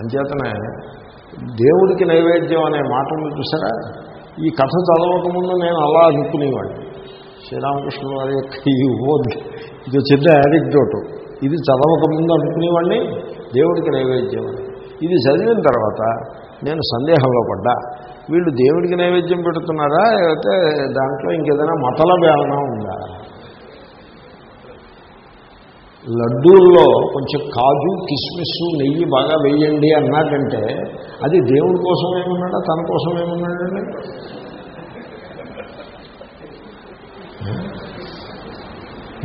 అంచేతనే దేవుడికి నైవేద్యం అనే మాట ఉంది చూసారా? ఈ కథ చదవకముందు నేను అలా అనుకునేవాడిని. శ్రీరామకృష్ణ వారి యొక్క ఈ ఓద్ ఇది చిన్న యాడిక్డోటు ఇది చదవకముందు అనుకునేవాడిని దేవుడికి నైవేద్యం అని. ఇది చదివిన తర్వాత నేను సందేహంలో పడ్డా. వీళ్ళు దేవుడికి నైవేద్యం పెడుతున్నారా? లేకపోతే దాంట్లో ఇంకేదైనా మతలబ్ ఏమైనా ఉందా? లడ్డూల్లో కొంచెం కాజు కిస్మిస్ నెయ్యి బాగా వేయండి అన్నాడంటే అది దేవుడి కోసం ఏమన్నాడా? తన కోసం ఏమన్నాడండి?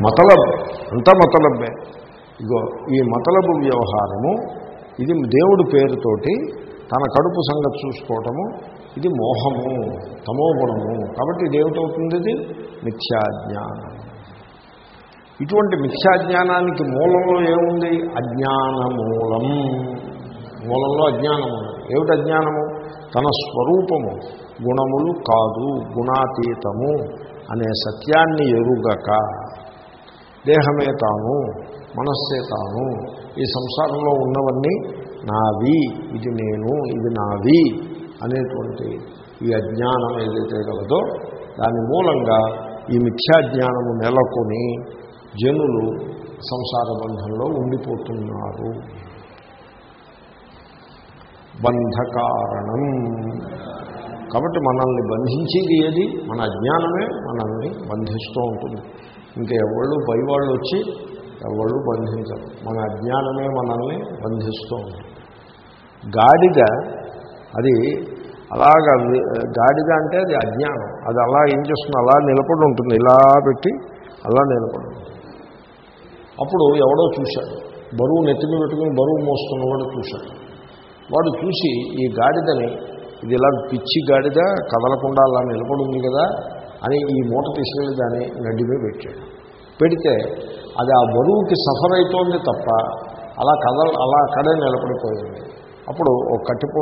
మతలబ్ అంతా మతలబ్బే. ఇగో ఈ మతలబు వ్యవహారము ఇది దేవుడి పేరుతోటి తన కడుపు సంగతి చూసుకోవటము ఇది మోహము తమోగుణము. కాబట్టి దేవుడు ఏమిటవుతుంది ఇది? మిథ్యాజ్ఞానం ఇటువంటి మిథ్యాజ్ఞానానికి మూలంలో ఏముంది? అజ్ఞాన మూలం మూలంలో అజ్ఞానం ఉన్నది. ఏమిటి అజ్ఞానము? తన స్వరూపము. గుణములు కాదు గుణాతీతము అనే సత్యాన్ని ఎరుగక దేహమే తాను మనస్సే తాను ఈ సంసారంలో ఉన్నవన్నీ నావి ఇది నేను ఇది నావి అనేటువంటి ఈ అజ్ఞానం ఏదైతే కలదో దాని మూలంగా ఈ మిథ్యాజ్ఞానము నెలకొని జనులు సంసార బంధంలో ఉండిపోతున్నారు. బంధకారణం. కాబట్టి మనల్ని బంధించేది ఏది? మన అజ్ఞానమే మనల్ని బంధిస్తూ ఉంటుంది. ఇంకా ఎవళ్ళు పైవాళ్ళు వచ్చి ఎవళ్ళు బంధించరు. మన అజ్ఞానమే మనల్ని బంధిస్తూ ఉంటుంది. గాడిద అది అలాగ గాడిద అంటే అది అజ్ఞానం. అది అలా ఏం చేస్తుంది? అలా నిలబడి ఉంటుంది. ఇలా పెట్టి అలా నిలబడి అప్పుడు ఎవడో చూశాడు. బరువు నెత్తిని పెట్టుకుని బరువు మోస్తున్నవాడు చూశాడు. వాడు చూసి ఈ గాడిదని ఇది ఇలా పిచ్చి గాడిద కదలకుండా అలా నిలబడి ఉంది కదా అని ఈ మూట తీసుకెళ్ళి దాన్ని నడ్డిమే పెట్టాడు. పెడితే అది ఆ బరువుకి సఫర్ అవుతోంది తప్ప అలా కదల అలా అక్కడే నిలబడిపోయింది. అప్పుడు ఒక కట్టిపో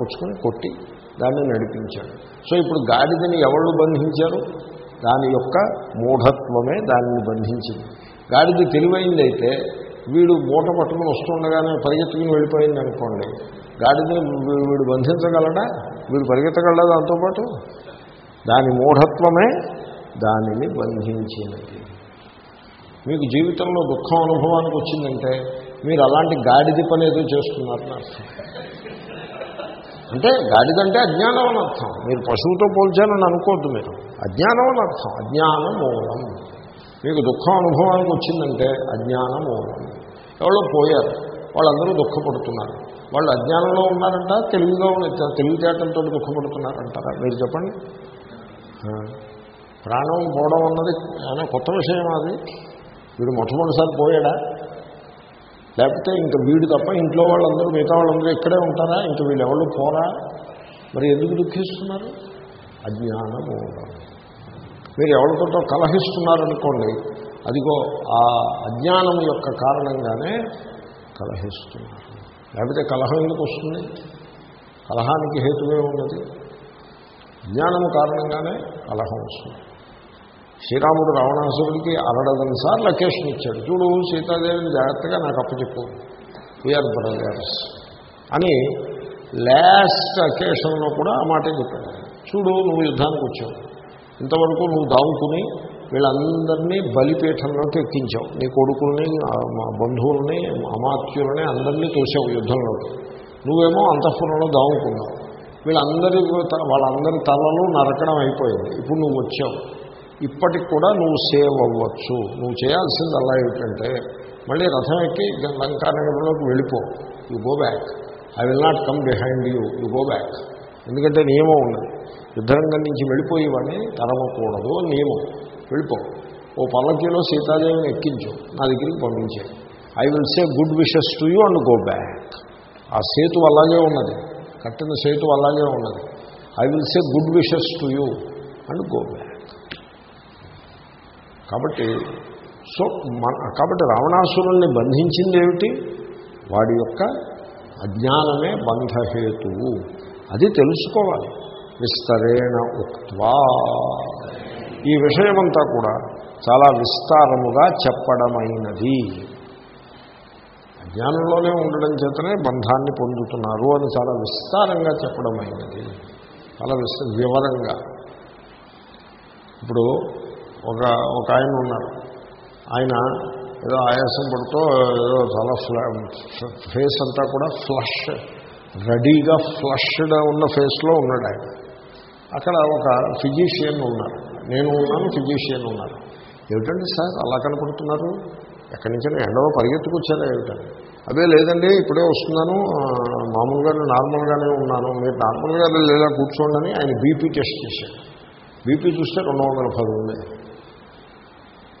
పుచ్చుకొని కొట్టి దాన్ని నడిపించాడు. సో ఇప్పుడు గాడిదని ఎవళ్ళు బంధించారు? దాని యొక్క మూఢత్వమే దానిని బంధించింది. గాడిది తెలివైందైతే వీడు మూట పట్టుకుని వస్తుండగానే పరిగెత్తుకుని వెళ్ళిపోయింది అనుకోండి గాడిదని వీడు బంధించగలడా? వీడు పరిగెత్తగలడా దాంతోపాటు? దాని మూఢత్వమే దానిని బంధించినది. మీకు జీవితంలో దుఃఖం అనుభవానికి వచ్చిందంటే మీరు అలాంటి గాడిది పని ఏదో చేస్తున్నారని అర్థం. అంటే గాడిదంటే అజ్ఞానం అని అర్థం. మీరు పశువుతో పోల్చానని అనుకోవద్దు మీరు. అజ్ఞానం అని అర్థం. అజ్ఞానం మూలం మీకు దుఃఖం అనుభవానికి వచ్చిందంటే అజ్ఞానం మూలం ఎవరో పోయారు. వాళ్ళందరూ దుఃఖపడుతున్నారు. వాళ్ళు అజ్ఞానంలో ఉన్నారంట తెలివిగా ఉన్న తెలివితేటలతో దుఃఖపడుతున్నారంటారా? మీరు చెప్పండి. ప్రాణం పోవడం అన్నది అనే కొత్త విషయం అది? వీడు మొట్టమొదటిసారి పోయాడా? లేకపోతే ఇంకా వీడు తప్ప ఇంట్లో వాళ్ళందరూ మిగతా వాళ్ళందరూ ఇక్కడే ఉంటారా? ఇంకా వీళ్ళు ఎవరు పోరా? మరి ఎందుకు దుఃఖిస్తున్నారు? అజ్ఞానము మీరు ఎవరితో కలహిస్తున్నారనుకోండి అదిగో ఆ అజ్ఞానం యొక్క కారణంగానే కలహిస్తున్నారు. లేకపోతే కలహం ఎందుకు వస్తుంది? కలహానికి హేతువే ఉన్నది జ్ఞానము కారణంగానే కలహం వస్తుంది. శ్రీరాముడు రావణాసురుడికి అరడదని సార్లు లొకేషన్ ఇచ్చాడు. చూడు సీతాదేవిని జాగ్రత్తగా నాకు అప్పచెప్పు వీఆర్ బ్రదర్స్ అని లాస్ట్ అకేషన్లో కూడా ఆ మాటే చెప్పాడు. చూడు నువ్వు యుద్ధానికి వచ్చావు. ఇంతవరకు నువ్వు దాముకుని వీళ్ళందరినీ బలిపీఠంలోకి ఎక్కించావు. నీ కొడుకుల్ని మా బంధువుల్ని అమాత్యులని అందరినీ తోసావు యుద్ధంలోకి. నువ్వేమో అంతఃపురంలో దాముకున్నావు వీళ్ళందరి వాళ్ళందరి తలలు నరకడం అయిపోయింది. ఇప్పుడు నువ్వు వచ్చావు. ఇప్పటికి కూడా నువ్వు సేవ్ అవ్వచ్చు నువ్వు చేయాల్సింది అలా ఏమిటంటే మళ్ళీ రథం ఎక్కి లంకానగరంలోకి వెళ్ళిపో. You go back. I will not come behind you. You go back. ఎందుకంటే నియమం ఉన్నది. యుద్ధరంగం నుంచి వెళ్ళిపోయేవాడిని తరమకూడదు అని నియమం. వెళ్ళిపో. ఓ పల్లకీలో సీతాదేవిని ఎక్కించు. నా దగ్గరికి పంపించే. I will say good wishes to you and go back ఆ సేతు అలాగే ఉన్నది. కట్టిన సేతు అలాగే ఉన్నది. I will say good wishes to you and go back కాబట్టి సో మన కాబట్టి రావణాసురుల్ని బంధించింది ఏమిటి వాడి యొక్క అజ్ఞానమే బంధహేతువు. అది తెలుసుకోవాలి. విస్తరేణ ఉక్వా ఈ విషయమంతా కూడా చాలా విస్తారముగా చెప్పడమైనది. అజ్ఞానంలోనే ఉండడం చేతనే బంధాన్ని పొందుతున్నారు అని చాలా విస్తారంగా చెప్పడమైనది. చాలా విస్త వివరంగా. ఇప్పుడు ఒక ఒక ఆయన ఉన్నారు. ఆయన ఏదో ఆయాసం పడుతూ ఏదో చాలా ఫేస్ అంతా కూడా ఫ్లష్ రెడీగా ఫ్లష్డ్ ఉన్న ఫేస్లో ఉన్నాడు ఆయన అక్కడ ఒక ఫిజీషియన్ ఉన్నారు. నేను ఉన్నాను ఫిజీషియన్ ఉన్నారు. ఏమిటండి సార్? అలా కనపడుతున్నారు? ఎక్కడి నుంచైనా ఎండలో పరిగెత్తుకొచ్చారా ఏమిటండి అదే లేదండి ఇప్పుడే వస్తున్నాను. మామూలుగానే నార్మల్గానే ఉన్నాను. మీరు నార్మల్గా లేదా కూర్చోండి ఆయన బీపీ టెస్ట్ చేశాడు బీపీ చూస్తే రెండు వందల పది ఉంది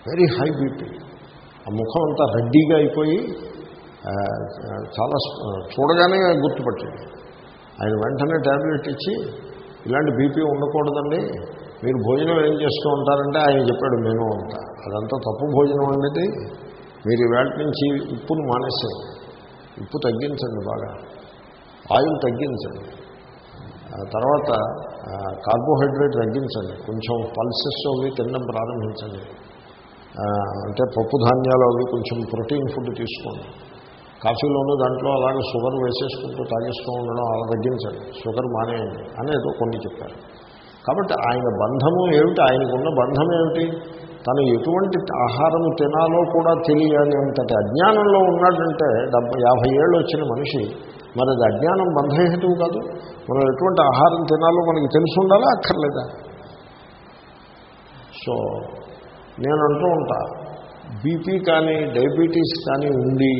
వెరీ హై బీపీ. ఆ ముఖం అంతా రెడ్డీగా అయిపోయి చాలా చూడగానే గుర్తుపట్టాడు ఆయన వెంటనే ట్యాబ్లెట్ ఇచ్చి ఇలాంటి బీపీ ఉండకూడదండి. మీరు భోజనం ఏం చేస్తూ ఉంటారంటే ఆయన చెప్పాడు నేను అంట అదంతా తప్పు భోజనం అనేది మీరు వేళ నుంచి ఉప్పును మానేసేయండి. ఉప్పు తగ్గించండి బాగా. ఆయిల్ తగ్గించండి. తర్వాత కార్బోహైడ్రేట్ తగ్గించండి. కొంచెం పల్సెస్ అవి తినడం ప్రారంభించండి. అంటే పప్పు ధాన్యాలు అవి కొంచెం ప్రోటీన్ ఫుడ్ తీసుకోండి. కాఫీలోనూ దాంట్లో అలాగే షుగర్ వేసేసుకుంటూ తాగేస్తూ ఉండడం అలా తగ్గించండి. షుగర్ మానేయండి అనేదో కొన్ని చెప్పారు. కాబట్టి ఆయన బంధము ఏమిటి? ఆయనకున్న బంధం ఏమిటి? తను ఎటువంటి ఆహారం తినాలో కూడా తెలియని అంతటి అజ్ఞానంలో ఉన్నాడంటే డెబ్బై యాభై ఏళ్ళు వచ్చిన మనిషి మరి అది అజ్ఞానం బంధహేతువు కాదు. మనం ఎటువంటి ఆహారం తినాలో మనకి తెలిసి ఉండాలా? అక్కర్లేదా? సో నేను అంటూ ఉంటా బీపీ కానీ డయాబెటీస్ కానీ ఉండి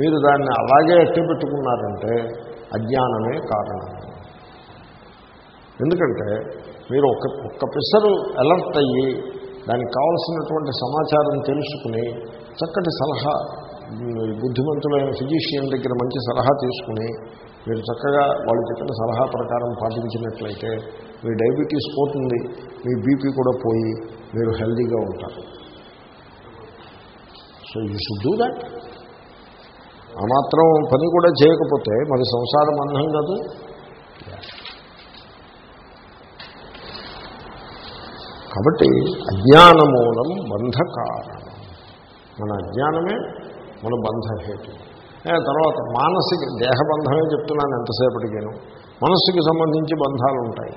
మీరు దాన్ని అలాగే ఎట్టి పెట్టుకున్నారంటే అజ్ఞానమే కారణం. ఎందుకంటే మీరు ఒక ఒక్క పిసరు అలర్ట్ అయ్యి దానికి కావలసినటువంటి సమాచారం తెలుసుకుని చక్కటి సలహా బుద్ధిమంతులైన ఫిజిషియన్ దగ్గర మంచి సలహా తీసుకుని మీరు చక్కగా వాళ్ళు చెప్పిన సలహా ప్రకారం పాటించినట్లయితే మీ డయాబెటీస్ పోతుంది మీ బీపీ కూడా పోయి మీరు హెల్దీగా ఉంటారు. So you should do that. ఆ మాత్రం పని కూడా చేయకపోతే మరి సంసారం అర్థం కాదు. కాబట్టి అజ్ఞానమూలం బంధ కారణం మన అజ్ఞానమే మన బంధహేతు. తర్వాత మానసిక దేహబంధమే చెప్తున్నాను ఎంతసేపటికేను. మనస్సుకి సంబంధించి బంధాలు ఉంటాయి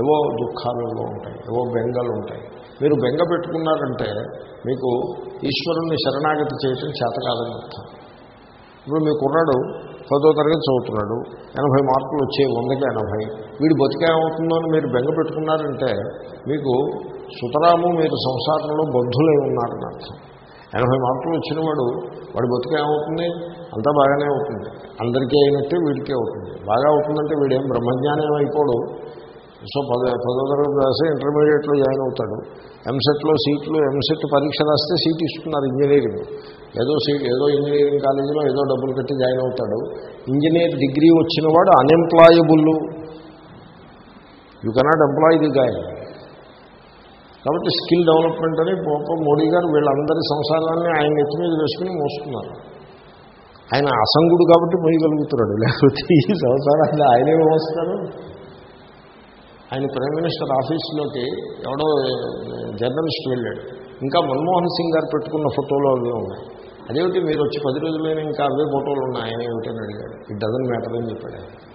ఏవో దుఃఖాలలో ఉంటాయి ఏవో బెంగలు ఉంటాయి మీరు బెంగ పెట్టుకున్నారంటే మీకు ఈశ్వరుణ్ణి శరణాగతి చేయటం చేత కాదని అర్థం ఇప్పుడు మీ కుర్రాడు పదో తరగతి చదువుతున్నాడు ఎనభై మార్కులు వచ్చాయి వందకి ఎనభై. వీడు బతికేమవుతుందో అని మీరు బెంగ పెట్టుకున్నారంటే మీకు సుతరాము మీరు సంసారంలో బంధులై ఉన్నారని అర్థం. ఎనభై మార్కులు వచ్చిన వాడు వాడి బతికేమవుతుంది అంతా బాగానే అవుతుంది. అందరికీ అయినట్టే వీడికే అవుతుంది. బాగా అవుతుందంటే వీడేం బ్రహ్మజ్ఞానం అయిపోడు. సో పద పదో తరగతి రాస్తే ఇంటర్మీడియట్లో జాయిన్ అవుతాడు. ఎంసెట్లో సీట్లు ఎంసెట్ పరీక్ష రాస్తే సీట్ ఇస్తున్నారు ఇంజనీరింగ్. ఏదో సీట్ ఏదో ఇంజనీరింగ్ కాలేజీలో ఏదో డబ్బులు కట్టి జాయిన్ అవుతాడు. ఇంజనీర్ డిగ్రీ వచ్చిన వాడు unemployable you cannot employ the guy కాబట్టి స్కిల్ డెవలప్మెంట్ అని పాప మోడీ గారు వీళ్ళందరి సంసారాన్ని ఆయన నెత్తి మీద వేసుకుని మోస్తున్నారు. ఆయన అసంగుడు కాబట్టి మోయగలుగుతున్నాడు. లేకపోతే ఈ సంసారాన్ని ఆయనే మోస్తారు. ఆయన ప్రైమ్ మినిస్టర్ ఆఫీస్లోకి ఎవడో జర్నలిస్ట్ వెళ్ళాడు. ఇంకా మన్మోహన్ సింగ్ గారు పెట్టుకున్న ఫోటోలు అవి ఉన్నాయి. అదేమిటి మీరు వచ్చి పది రోజులైన ఇంకా అవే ఫోటోలు ఉన్నాయి? ఆయన ఏమిటని అడిగాడు. ఇట్ డజన్ మ్యాటర్ అని చెప్పాడు.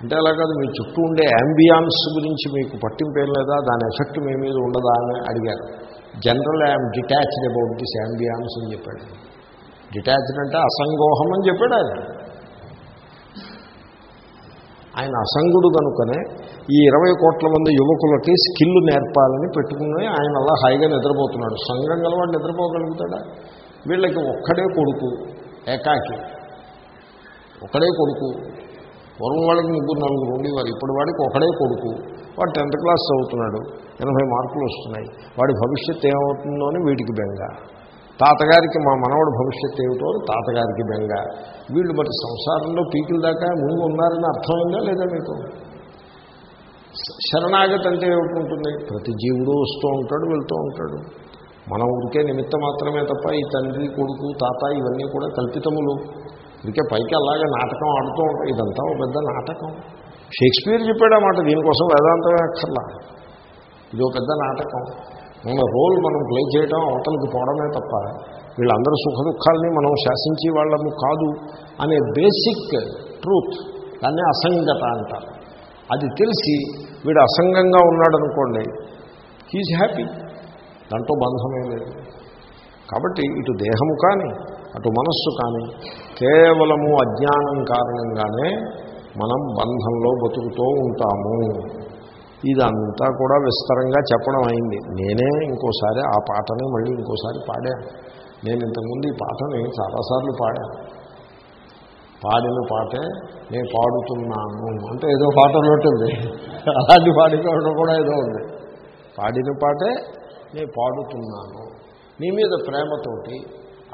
అంటే అలా కాదు మీ చుట్టూ ఉండే యాంబియాన్స్ గురించి మీకు పట్టింపేం లేదా? దాని ఎఫెక్ట్ మీ మీద ఉండదా అని అడిగారు. General I'm detached about this ambiance అని చెప్పాడు. డిటాచ్డ్ అంటే అసంగోహం అని చెప్పాడు ఆయన. ఆయన అసంగుడు కనుకనే ఈ ఇరవై కోట్ల మంది యువకులకి స్కిల్ నేర్పాలని పెట్టుకుని ఆయన అలా హాయిగా నిద్రపోతున్నాడు. సంఘం గలవాడు నిద్రపోగలుగుతాడా? వీళ్ళకి ఒక్కడే కొడుకు ఏకాకి. ఒకడే కొడుకు. పూర్వం వాళ్ళకి ముగ్గురు నలుగురు ఉండేవారు. ఇప్పుడు వాడికి ఒకడే కొడుకు. వాడు టెన్త్ క్లాస్ చదువుతున్నాడు. ఎనభై మార్కులు వస్తున్నాయి. వాడి భవిష్యత్తు ఏమవుతుందో అని వీడికి బెంగ. తాతగారికి మా మనవడు భవిష్యత్తు ఏమిటో తాతగారికి బెంగ. వీళ్ళు మరి సంసారంలో పీకిల దాకా ముందు ఉన్నారని అర్థమైందా లేదా మీకు? శరణాగతి అంటే ఏమిటి ప్రతి జీవుడు వస్తూ ఉంటాడు వెళ్తూ ఉంటాడు. మనం ఉరికే నిమిత్త మాత్రమే తప్ప ఈ తండ్రి కొడుకు తాత ఇవన్నీ కూడా కల్పితములు. ఇంకే పైకి అలాగే నాటకం ఆడుతూ ఉంటాయి ఇదంతా ఒక పెద్ద నాటకం. షేక్స్పియర్ చెప్పాడు అన్నమాట దీనికోసం వేదాంతమే అక్కర్లా. ఇది ఒక పెద్ద నాటకం. మన రోల్ మనం ప్లే చేయడం అవతలకి పోవడమే తప్ప వీళ్ళందరూ సుఖ దుఃఖాలని మనం శాసించి వాళ్ళము కాదు అనే బేసిక్ ట్రూత్ దాన్ని అసంగత అంటారు. అది తెలిసి వీడు అసంగంగా ఉన్నాడనుకోండి హీజ్ హ్యాపీ. దాంట్లో బంధమే లేదు. కాబట్టి ఇటు దేహము కానీ అటు మనస్సు కానీ కేవలము అజ్ఞానం కారణంగానే మనం బంధంలో బతుకుతూ ఉంటాము. ఇదంతా కూడా విస్తరంగా చెప్పడం అయింది. నేనే ఇంకోసారి ఆ పాటని మళ్ళీ ఇంకోసారి పాడాను నేను ఇంతకుముందు ఈ పాటని చాలాసార్లు పాడాను పాడిన పాటే నేను పాడుతున్నాను. అంటే ఏదో పాట ఉంది అలాంటి పాడుకోవడం కూడా ఏదో ఉంది. పాడిన పాటే నేను పాడుతున్నాను. నీ మీద ప్రేమతోటి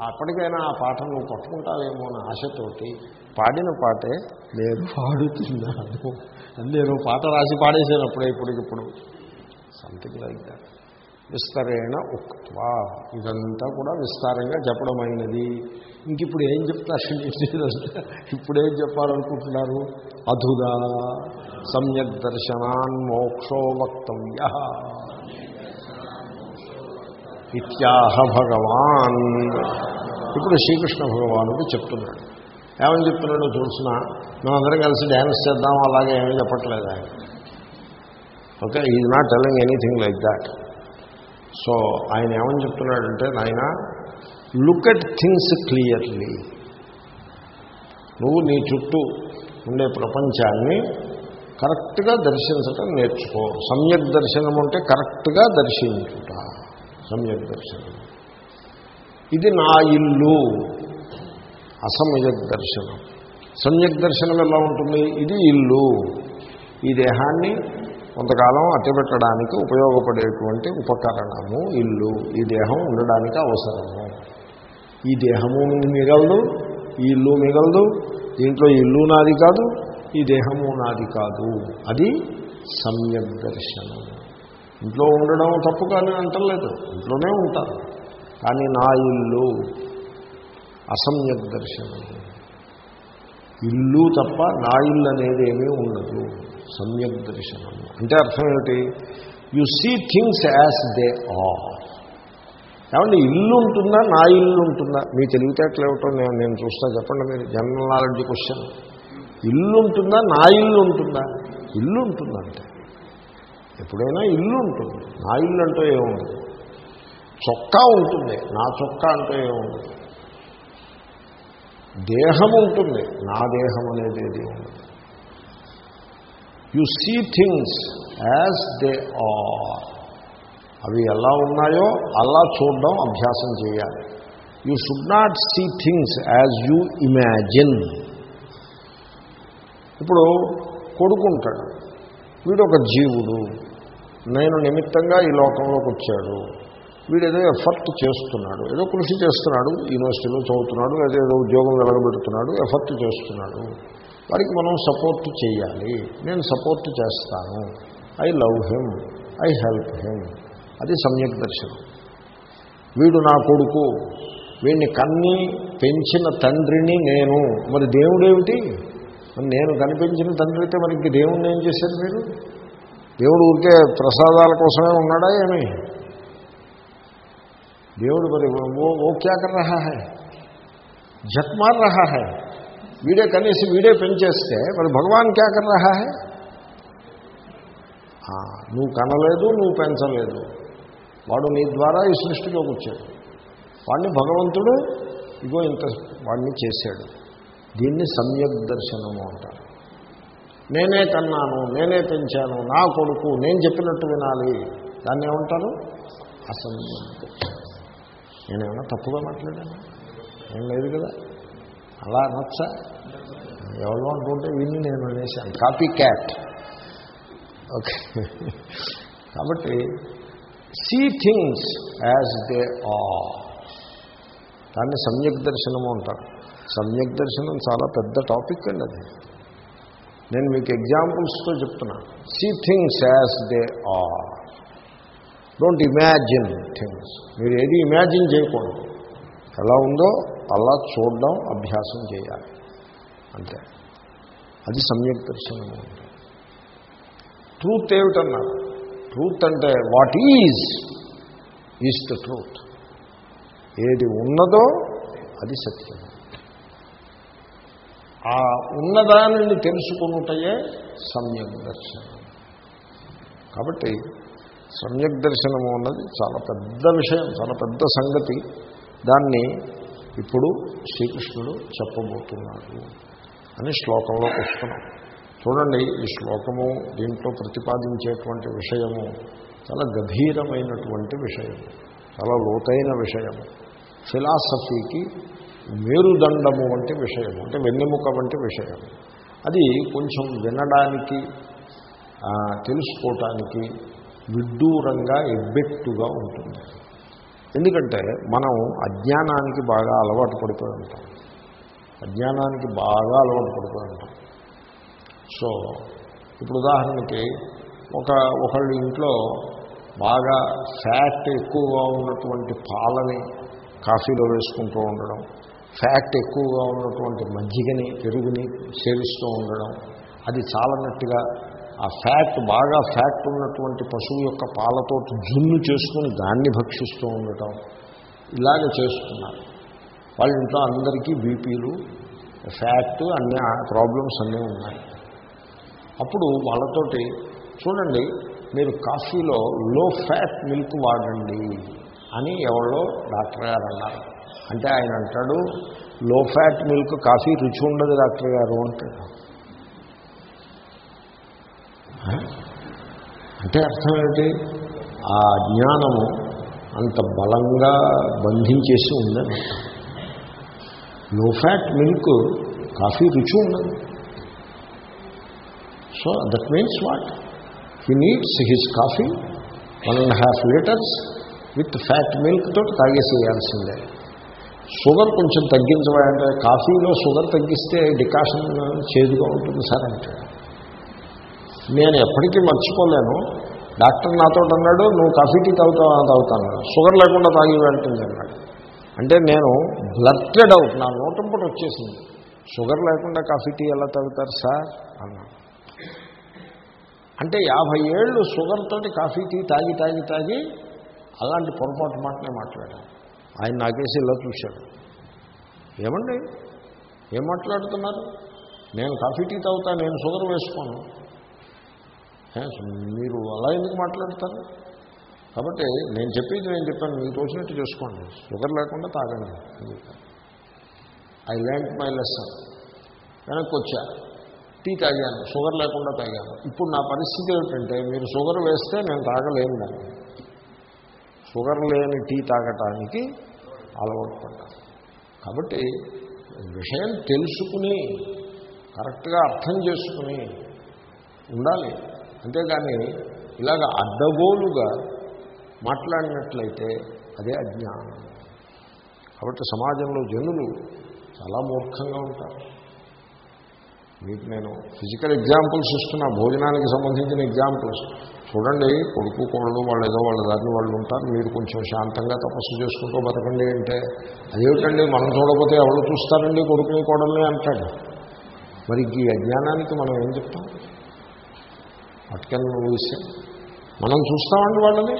అప్పటికైనా ఆ పాఠం నువ్వు పట్టుకుంటావేమో అని ఆశతోటి పాడిన పాటే నేను పాడుతున్నాను. అని నేను పాట రాసి పాడేసానప్పుడే ఇప్పటికిప్పుడు. సంథింగ్ లైక్ దాట్ విస్తరేణ ఉక్వా ఇదంతా కూడా విస్తారంగా చెప్పడమైనది. ఇంక ఇప్పుడు ఏం చెప్తారు ఇప్పుడేం చెప్పాలనుకుంటున్నారు? అధుదా సమ్యక్ దర్శనాన్ మోక్షో వక్తవ్య. ఇత్యాహ భగవాన్. ఇప్పుడు శ్రీకృష్ణ భగవానుడు చెప్తున్నాడు. ఏమని చెప్తున్నాడో చూసిన మేమందరం కలిసి డ్యాన్స్ చేద్దాం అలాగే ఏమీ చెప్పట్లేదు ఆయన. Okay is not telling anything like that so ఆయన ఏమని చెప్తున్నాడంటే నాయన లుక్ అట్ థింగ్స్ క్లియర్లీ నువ్వు నీ చుట్టూ ఉండే ప్రపంచాన్ని కరెక్ట్గా దర్శించటం నేర్చుకో. సమ్యక్ దర్శనం అంటే కరెక్ట్గా దర్శించుట. సమ్యక్ దర్శనం ఇది నా ఇల్లు. అసమయక్ దర్శనం సమ్యక్ దర్శనం ఎలా ఉంటుంది? ఇది ఇల్లు. ఈ దేహాన్ని కొంతకాలం అట్టబెట్టడానికి ఉపయోగపడేటువంటి ఉపకరణము ఇల్లు. ఈ దేహం ఉండడానికి అవసరము. ఈ దేహము మిగలదు ఈ ఇల్లు మిగలదు. దీంట్లో ఇల్లు నాది కాదు ఈ దేహము నాది కాదు. అది సమ్యక్ దర్శనం ఇంట్లో ఉండడం తప్పు కానీ అంటలేదు. ఇంట్లోనే ఉంటారు. కానీ నా ఇల్లు అసమ్యక్ దర్శనం. ఇల్లు తప్ప నా ఇల్లు అనేది ఏమీ ఉండదు. సమ్యక్ దర్శనం. అంటే అర్థం ఏమిటి? You see things as they are ఏమంటే ఇల్లు ఉంటుందా? నా ఇల్లు ఉంటుందా? మీ తెలివితేటలు ఏమిటో నేను నేను చూస్తా చెప్పండి మీరు. General knowledge question. ఇల్లు ఉంటుందా? నా ఇల్లు ఉంటుందా? ఇల్లు ఉంటుందంటే. ఎప్పుడైనా ఇల్లు ఉంటుంది. నా ఇల్లు అంటూ ఏముండదు చొక్కా ఉంటుంది. నా చొక్కా అంటూ ఏముండదు దేహం ఉంటుంది. నా దేహం అనేది ఏది ఉండదు. You see things as they are అవి ఎలా ఉన్నాయో అలా చూడడం అభ్యాసం చేయాలి. You should not see things as you imagine ఇప్పుడు కొడుకుంటాడు. వీడు ఒక జీవుడు. నేను నిమిత్తంగా ఈ లోకంలోకి వచ్చాడు. వీడు ఏదో ఎఫర్ట్ చేస్తున్నాడు. ఏదో కృషి చేస్తున్నాడు. యూనివర్సిటీలో చదువుతున్నాడు. లేదా ఏదో ఉద్యోగం వెలగబెడుతున్నాడు. ఎఫర్ట్ చేస్తున్నాడు. వారికి మనం సపోర్ట్ చేయాలి. నేను సపోర్ట్ చేస్తాను. I love him I help him అది సమ్యక్ దర్శనం. వీడు నా కొడుకు. వీడిని కన్ని పెంచిన తండ్రిని నేను. మరి దేవుడేమిటి? మరి నేను కనిపించిన తండ్రి అయితే మనకి దేవుణ్ణి ఏం చేశారు మీరు దేవుడు ఊరికే ప్రసాదాల కోసమే ఉన్నాడా ఏమి? దేవుడు మరి ఓ క్యా కర్ రహా హై జట్మార్ రహా హై. వీడే కనీసి వీడే పెంచేస్తే మరి భగవాన్ క్యా కర్ రహా హై? నువ్వు కనలేదు నువ్వు పెంచలేదు. వాడు నీ ద్వారా ఈ సృష్టిలోకి వచ్చాడు. వాడిని భగవంతుడు ఇగో ఇంత వాడిని చేశాడు. దీన్ని సమ్యక్ దర్శనము అంటారు. నేనే కన్నాను నేనే పెంచాను నా కొడుకు నేను చెప్పినట్టు వినాలి. దాన్ని ఏమంటారు? అసమ్యక్ నేనేమన్నా తప్పుగా మాట్లాడాను? ఏం లేదు కదా. అలా అనొచ్చా ఎవరో అనుకుంటే విని నేను అనేసాను కాపీ క్యాట్. ఓకే. కాబట్టి సీ థింగ్స్ యాజ్ దే ఆ దాన్ని సమ్యక్ దర్శనము అంటారు. సమ్యక్ దర్శనం చాలా పెద్ద టాపిక్ అండి అది. నేను మీకు ఎగ్జాంపుల్స్తో చెప్తున్నా. See things as they are don't imagine things మీరు ఏది ఇమాజిన్ చేయకూడదు. ఎలా ఉందో అలా చూడడం అభ్యాసం చేయాలి. అంతే. అది సమ్యక్ దర్శనం ట్రూత్ ఏమిటన్నారు ట్రూత్ అంటే what is is the truth ఏది ఉన్నదో అది సత్యం ఆ ఉన్నదానిని తెలుసుకున్నటయే సమ్యక్ దర్శనం. కాబట్టి సమ్యక్ దర్శనము అన్నది చాలా పెద్ద విషయం చాలా పెద్ద సంగతి. దాన్ని ఇప్పుడు శ్రీకృష్ణుడు చెప్పబోతున్నాడు అని శ్లోకంలోకి వస్తున్నాం చూడండి ఈ శ్లోకము దీంట్లో ప్రతిపాదించేటువంటి విషయము చాలా గభీరమైనటువంటి విషయం చాలా లోతైన విషయము. ఫిలాసఫీకి మేరుదండము వంటి విషయం అంటే వెన్నెముక వంటి విషయం. అది కొంచెం వినడానికి తెలుసుకోవటానికి విడ్డూరంగా ఎబ్బెట్టుగా ఉంటుంది. ఎందుకంటే మనం అజ్ఞానానికి బాగా అలవాటు పడిపోయి ఉంటాం. అజ్ఞానానికి బాగా అలవాటు పడిపోయి ఉంటాం. సో ఇప్పుడు ఉదాహరణకి ఒక ఒకళ్ళ ఇంట్లో బాగా ఫ్యాట్ ఎక్కువగా ఉన్నటువంటి పాలని కాఫీలో వేసుకుంటూ ఉండడం ఫ్యాట్ ఎక్కువగా ఉన్నటువంటి మజ్జిగని పెరుగుని సేవిస్తూ ఉండడం అది చాలన్నట్టుగా ఆ ఫ్యాట్ బాగా ఫ్యాట్ ఉన్నటువంటి పశువు యొక్క పాలతో జున్ను చేసుకుని దాన్ని భక్షిస్తూ ఉండటం ఇలాగ చేస్తున్నారు. వాళ్ళ ఇంట్లో అందరికీ బీపీలు ఫ్యాట్ అన్ని ప్రాబ్లమ్స్ అన్నీ ఉన్నాయి. అప్పుడు వాళ్ళతోటి చూడండి మీరు కాఫీలో లో ఫ్యాట్ మిల్క్ వాడండి అని ఎవరో డాక్టర్ గారు అన్నారు. అంటే ఆయన అంటాడు లో ఫ్యాట్ మిల్క్ కాఫీ రుచి ఉండదు డాక్టర్ గారు అంటాడు. అంటే అర్థం ఏంటి? ఆ జ్ఞానము అంత బలంగా బంధించేసి ఉందని లో ఫ్యాట్ మిల్క్ కాఫీ రుచి ఉండదు. So that means what he needs his coffee one and half litres with fat milk తోటి తాగేసేయాల్సిందే. షుగర్ కొంచెం తగ్గించమంటే కాఫీలో షుగర్ తగ్గిస్తే డికాషన్ చేదుగా ఉంటుంది సార్ అంటే. నేను ఎప్పటికీ మర్చిపోలేను. డాక్టర్ నాతో అన్నాడు నువ్వు కాఫీ టీ తాగుతావు? తాగుతాను షుగర్ లేకుండా తాగి వెళ్తుంది అన్నాడు. అంటే నేను బ్లర్టెడ్ అవుట్ నా నోటంపట వచ్చేసింది. షుగర్ లేకుండా కాఫీ టీ ఎలా తాగుతారు సార్? అన్నాడు. అంటే యాభై ఏళ్ళు షుగర్ తోటి కాఫీ టీ తాగి తాగి తాగి అలాంటి పొరపాటు మాటనే మాట్లాడాను. ఆయన నాకేసి ఇలా చూశాడు. ఏమండి? ఏం మాట్లాడుతున్నారు? నేను కాఫీ టీ తాగుతా నేను షుగర్ వేసుకోను. మీరు అలా ఎందుకు మాట్లాడతారు? కాబట్టి నేను చెప్పేది నేను చెప్పాను మీకు తోచినట్టు చేసుకోండి. షుగర్ లేకుండా తాగండి. I land my lesson. వెనక్కి వచ్చా. టీ తాగాను షుగర్ లేకుండా తాగాను. ఇప్పుడు నా పరిస్థితి ఏమిటంటే మీరు షుగర్ వేస్తే నేను తాగలేను. దాన్ని షుగర్ లేని టీ తాగటానికి అలవాటు పడ్డాను కాబట్టి విషయం తెలుసుకుని కరెక్ట్గా అర్థం చేసుకుని ఉండాలి. అంతేగాని ఇలాగ అడ్డగోలుగా మాట్లాడినట్లయితే అదే అజ్ఞానం. కాబట్టి సమాజంలో జనులు చాలా మూర్ఖంగా ఉంటారు. మీకు నేను ఫిజికల్ ఎగ్జాంపుల్స్ ఇస్తున్నా భోజనానికి సంబంధించిన ఎగ్జాంపుల్స్. చూడండి కొడుకు కోడలు వాళ్ళు ఏదో వాళ్ళ దారిని వాళ్ళు ఉంటారు మీరు కొంచెం శాంతంగా తపస్సు చేసుకుంటూ బతకండి అంటే అదేమిటండి మనం చూడకపోతే ఎవరు చూస్తారండి కొడుకుని కోడల్ని అంటాడు. మరి ఈ అజ్ఞానానికి మనం ఏం చెప్తాం? పట్టుకెళ్ళి విషయం. మనం చూస్తామండి వాళ్ళని.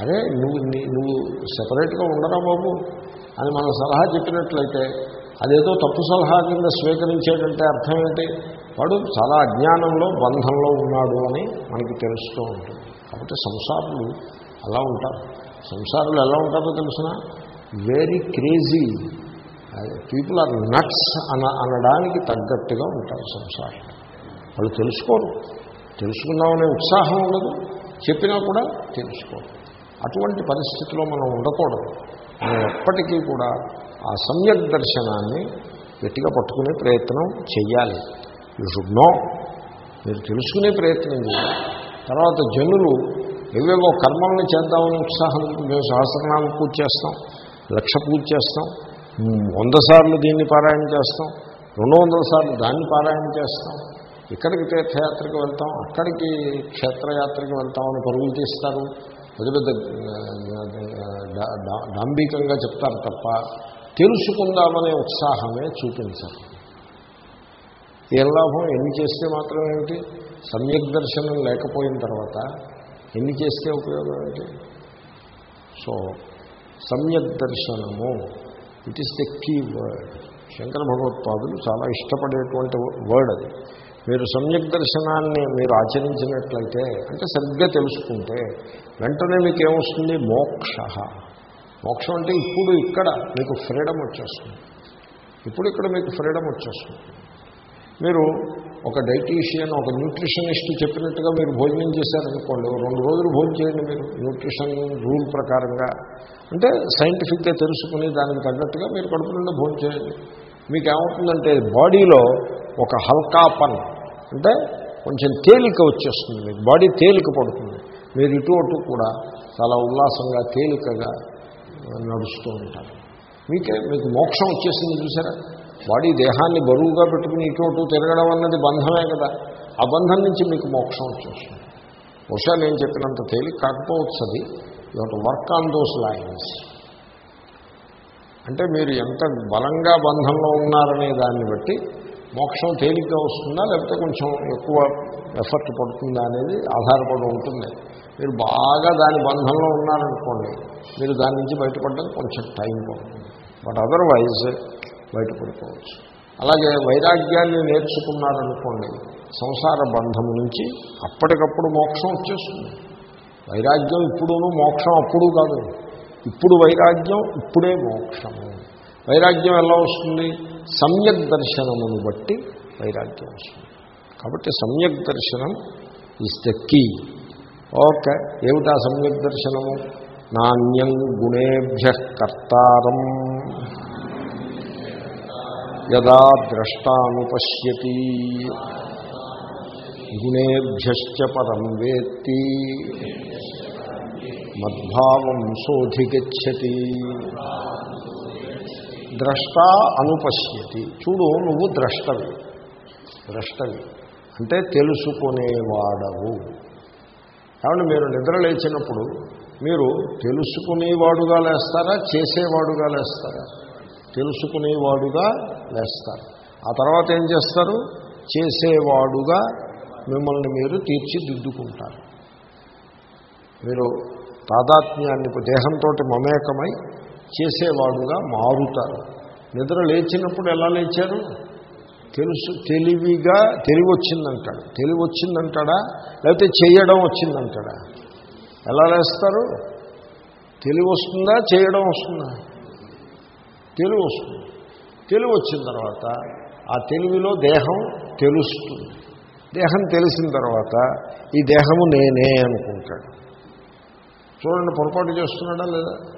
అరే నువ్వు నువ్వు సెపరేట్గా ఉండరా బాబు? అని మనం సలహా చెప్పినట్లయితే అదేదో తప్పు సలహా కింద స్వీకరించేటంటే అర్థం ఏంటి? వాడు చాలా అజ్ఞానంలో బంధంలో ఉన్నాడు అని మనకి తెలుస్తూ ఉంటుంది. కాబట్టి సంసారులు అలా ఉంటారు. సంసారులు ఎలా ఉంటారో తెలిసిన? Very crazy people are nuts అన అనడానికి తగ్గట్టుగా ఉంటారు సంసారం వాళ్ళు తెలుసుకోరు. తెలుసుకుందామనే ఉత్సాహం ఉండదు. చెప్పినా కూడా తెలుసుకోరు. అటువంటి పరిస్థితిలో మనం ఉండకూడదు. మనం ఎప్పటికీ కూడా ఆ సమ్యక్ దర్శనాన్ని గట్టిగా పట్టుకునే ప్రయత్నం చెయ్యాలి యూ షుడ్ నో మీరు తెలుసుకునే ప్రయత్నం చేయాలి తర్వాత జనులు ఏవేవో కర్మల్ని చేద్దామని ఉత్సాహం మేము సహస్రనామం పూజ చేస్తాం లక్ష పూజ చేస్తాం వంద సార్లు దీన్ని పారాయణ చేస్తాం రెండు వందల సార్లు దాన్ని పారాయణ చేస్తాం ఇక్కడికి తీర్థయాత్రకి వెళ్తాం అక్కడికి క్షేత్రయాత్రకి వెళ్తామని పరుగులు తీస్తారు పెద్ద పెద్ద డా- డాంబికంగా చెప్తారు తప్ప తెలుసుకుందామనే ఉత్సాహమే చూపించాలి ఏం లాభం? ఎన్ని చేస్తే మాత్రం ఏమిటి? సమ్యక్ దర్శనం లేకపోయిన తర్వాత ఎన్ని చేస్తే ఉపయోగం ఏమిటి? సో సమ్యక్ దర్శనము it is the key word Shankara భగవత్పాదులు చాలా ఇష్టపడేటువంటి వర్డ్ అది. మీరు సమ్యక్ దర్శనాన్ని మీరు ఆచరించినట్లయితే అంటే సరిగ్గా తెలుసుకుంటే వెంటనే మీకు ఏమొస్తుంది మోక్ష. మోక్షం అంటే ఇప్పుడు ఇక్కడ మీకు ఫ్రీడమ్ వచ్చేస్తుంది. ఇప్పుడు ఇక్కడ మీకు ఫ్రీడమ్ వచ్చేస్తుంది. మీరు ఒక డైటీషియన్ ఒక న్యూట్రిషనిస్ట్ చెప్పినట్టుగా మీరు భోజనం చేశారనుకోండి రెండు రోజులు భోజనం చేయండి మీరు న్యూట్రిషన్ రూల్ ప్రకారంగా. అంటే సైంటిఫిక్గా తెలుసుకుని దానికి తగ్గట్టుగా మీరు కడుపు నుండి భోజనం చేయండి. మీకు ఏమవుతుందంటే బాడీలో ఒక హల్కా పన్ అంటే కొంచెం తేలిక వచ్చేస్తుంది మీకు. బాడీ తేలిక పడుతుంది. మీరు ఇటు అటు కూడా చాలా ఉల్లాసంగా తేలికగా నడుస్తూ ఉంటారు. మీకే మీకు మోక్షం వచ్చేసింది చూసారా? బాడీ దేహాన్ని బరువుగా పెట్టుకుని ఇటు అటు తిరగడం అన్నది బంధమే కదా. ఆ బంధం నుంచి మీకు మోక్షం వచ్చేస్తుంది. బహుశా నేను చెప్పినంత తేలిక కాకపోవచ్చు అది. You work on those lines అంటే మీరు ఎంత బలంగా బంధంలో ఉన్నారనే దాన్ని బట్టి మోక్షం తేలిగ్గా వస్తుందా లేకపోతే కొంచెం ఎక్కువ ఎఫర్ట్ పడుతుందా అనేది ఆధారపడి ఉంటుంది. మీరు బాగా దాని బంధంలో ఉన్నారనుకోండి మీరు దాని నుంచి బయటపడడానికి కొంచెం టైం పడుతుంది. బట్ అదర్వైజ్ బయటపడిపోవచ్చు. అలాగే వైరాగ్యాన్ని నేర్చుకున్నారనుకోండి సంసార బంధము నుంచి అప్పటికప్పుడు మోక్షం వచ్చేస్తుంది. వైరాగ్యం ఇప్పుడును మోక్షం అప్పుడు కాదు. ఇప్పుడు వైరాగ్యం ఇప్పుడే మోక్షము. వైరాగ్యం ఎలా వస్తుంది? సమ్యక్ దర్శనమును బట్టి వైరాగ్యం వస్తుంది. కాబట్టి సమ్యక్ దర్శనం ఈజ్ ద కీ ఓకే ఏమిటా సమ్యక్ దర్శనము? నాణ్యం గుణేభ్య కర్తారం. యదా ద్రష్టానుపశ్యతి. గుణేభ్య పరం వేత్తి. మద్భావం శోధిగచ్చతి. ద్రష్ట అనుపశ్యతి. చూడు నువ్వు ద్రష్టవి. ద్రష్టవి. అంటే తెలుసుకునేవాడవు. కాబట్టి మీరు నిద్ర లేచినప్పుడు మీరు తెలుసుకునేవాడుగా లేస్తారా చేసేవాడుగా లేస్తారా? తెలుసుకునేవాడుగా లేస్తారు. ఆ తర్వాత ఏం చేస్తారు? చేసేవాడుగా మిమ్మల్ని మీరు తీర్చిదిద్దుకుంటారు. మీరు తాదాత్మ్యాన్ని దేహంతో మమేకమై చేసేవాడుగా మారుతారు నిద్ర లేచినప్పుడు ఎలా లేచారు? తెలుసు తెలివిగా తెలివొచ్చిందంటాడు. తెలివొచ్చిందంటాడా? లేకపోతే చేయడం వచ్చిందంటాడా? ఎలా లేస్తారు? తెలివి వస్తుందా చేయడం వస్తుందా? తెలివి వస్తుంది తెలివి వచ్చిన తర్వాత ఆ తెలివిలో దేహం తెలుస్తుంది. దేహం తెలిసిన తర్వాత ఈ దేహము నేనే అనుకుంటాడు. చూడండి పొరపాటు చేస్తున్నాడా లేదా?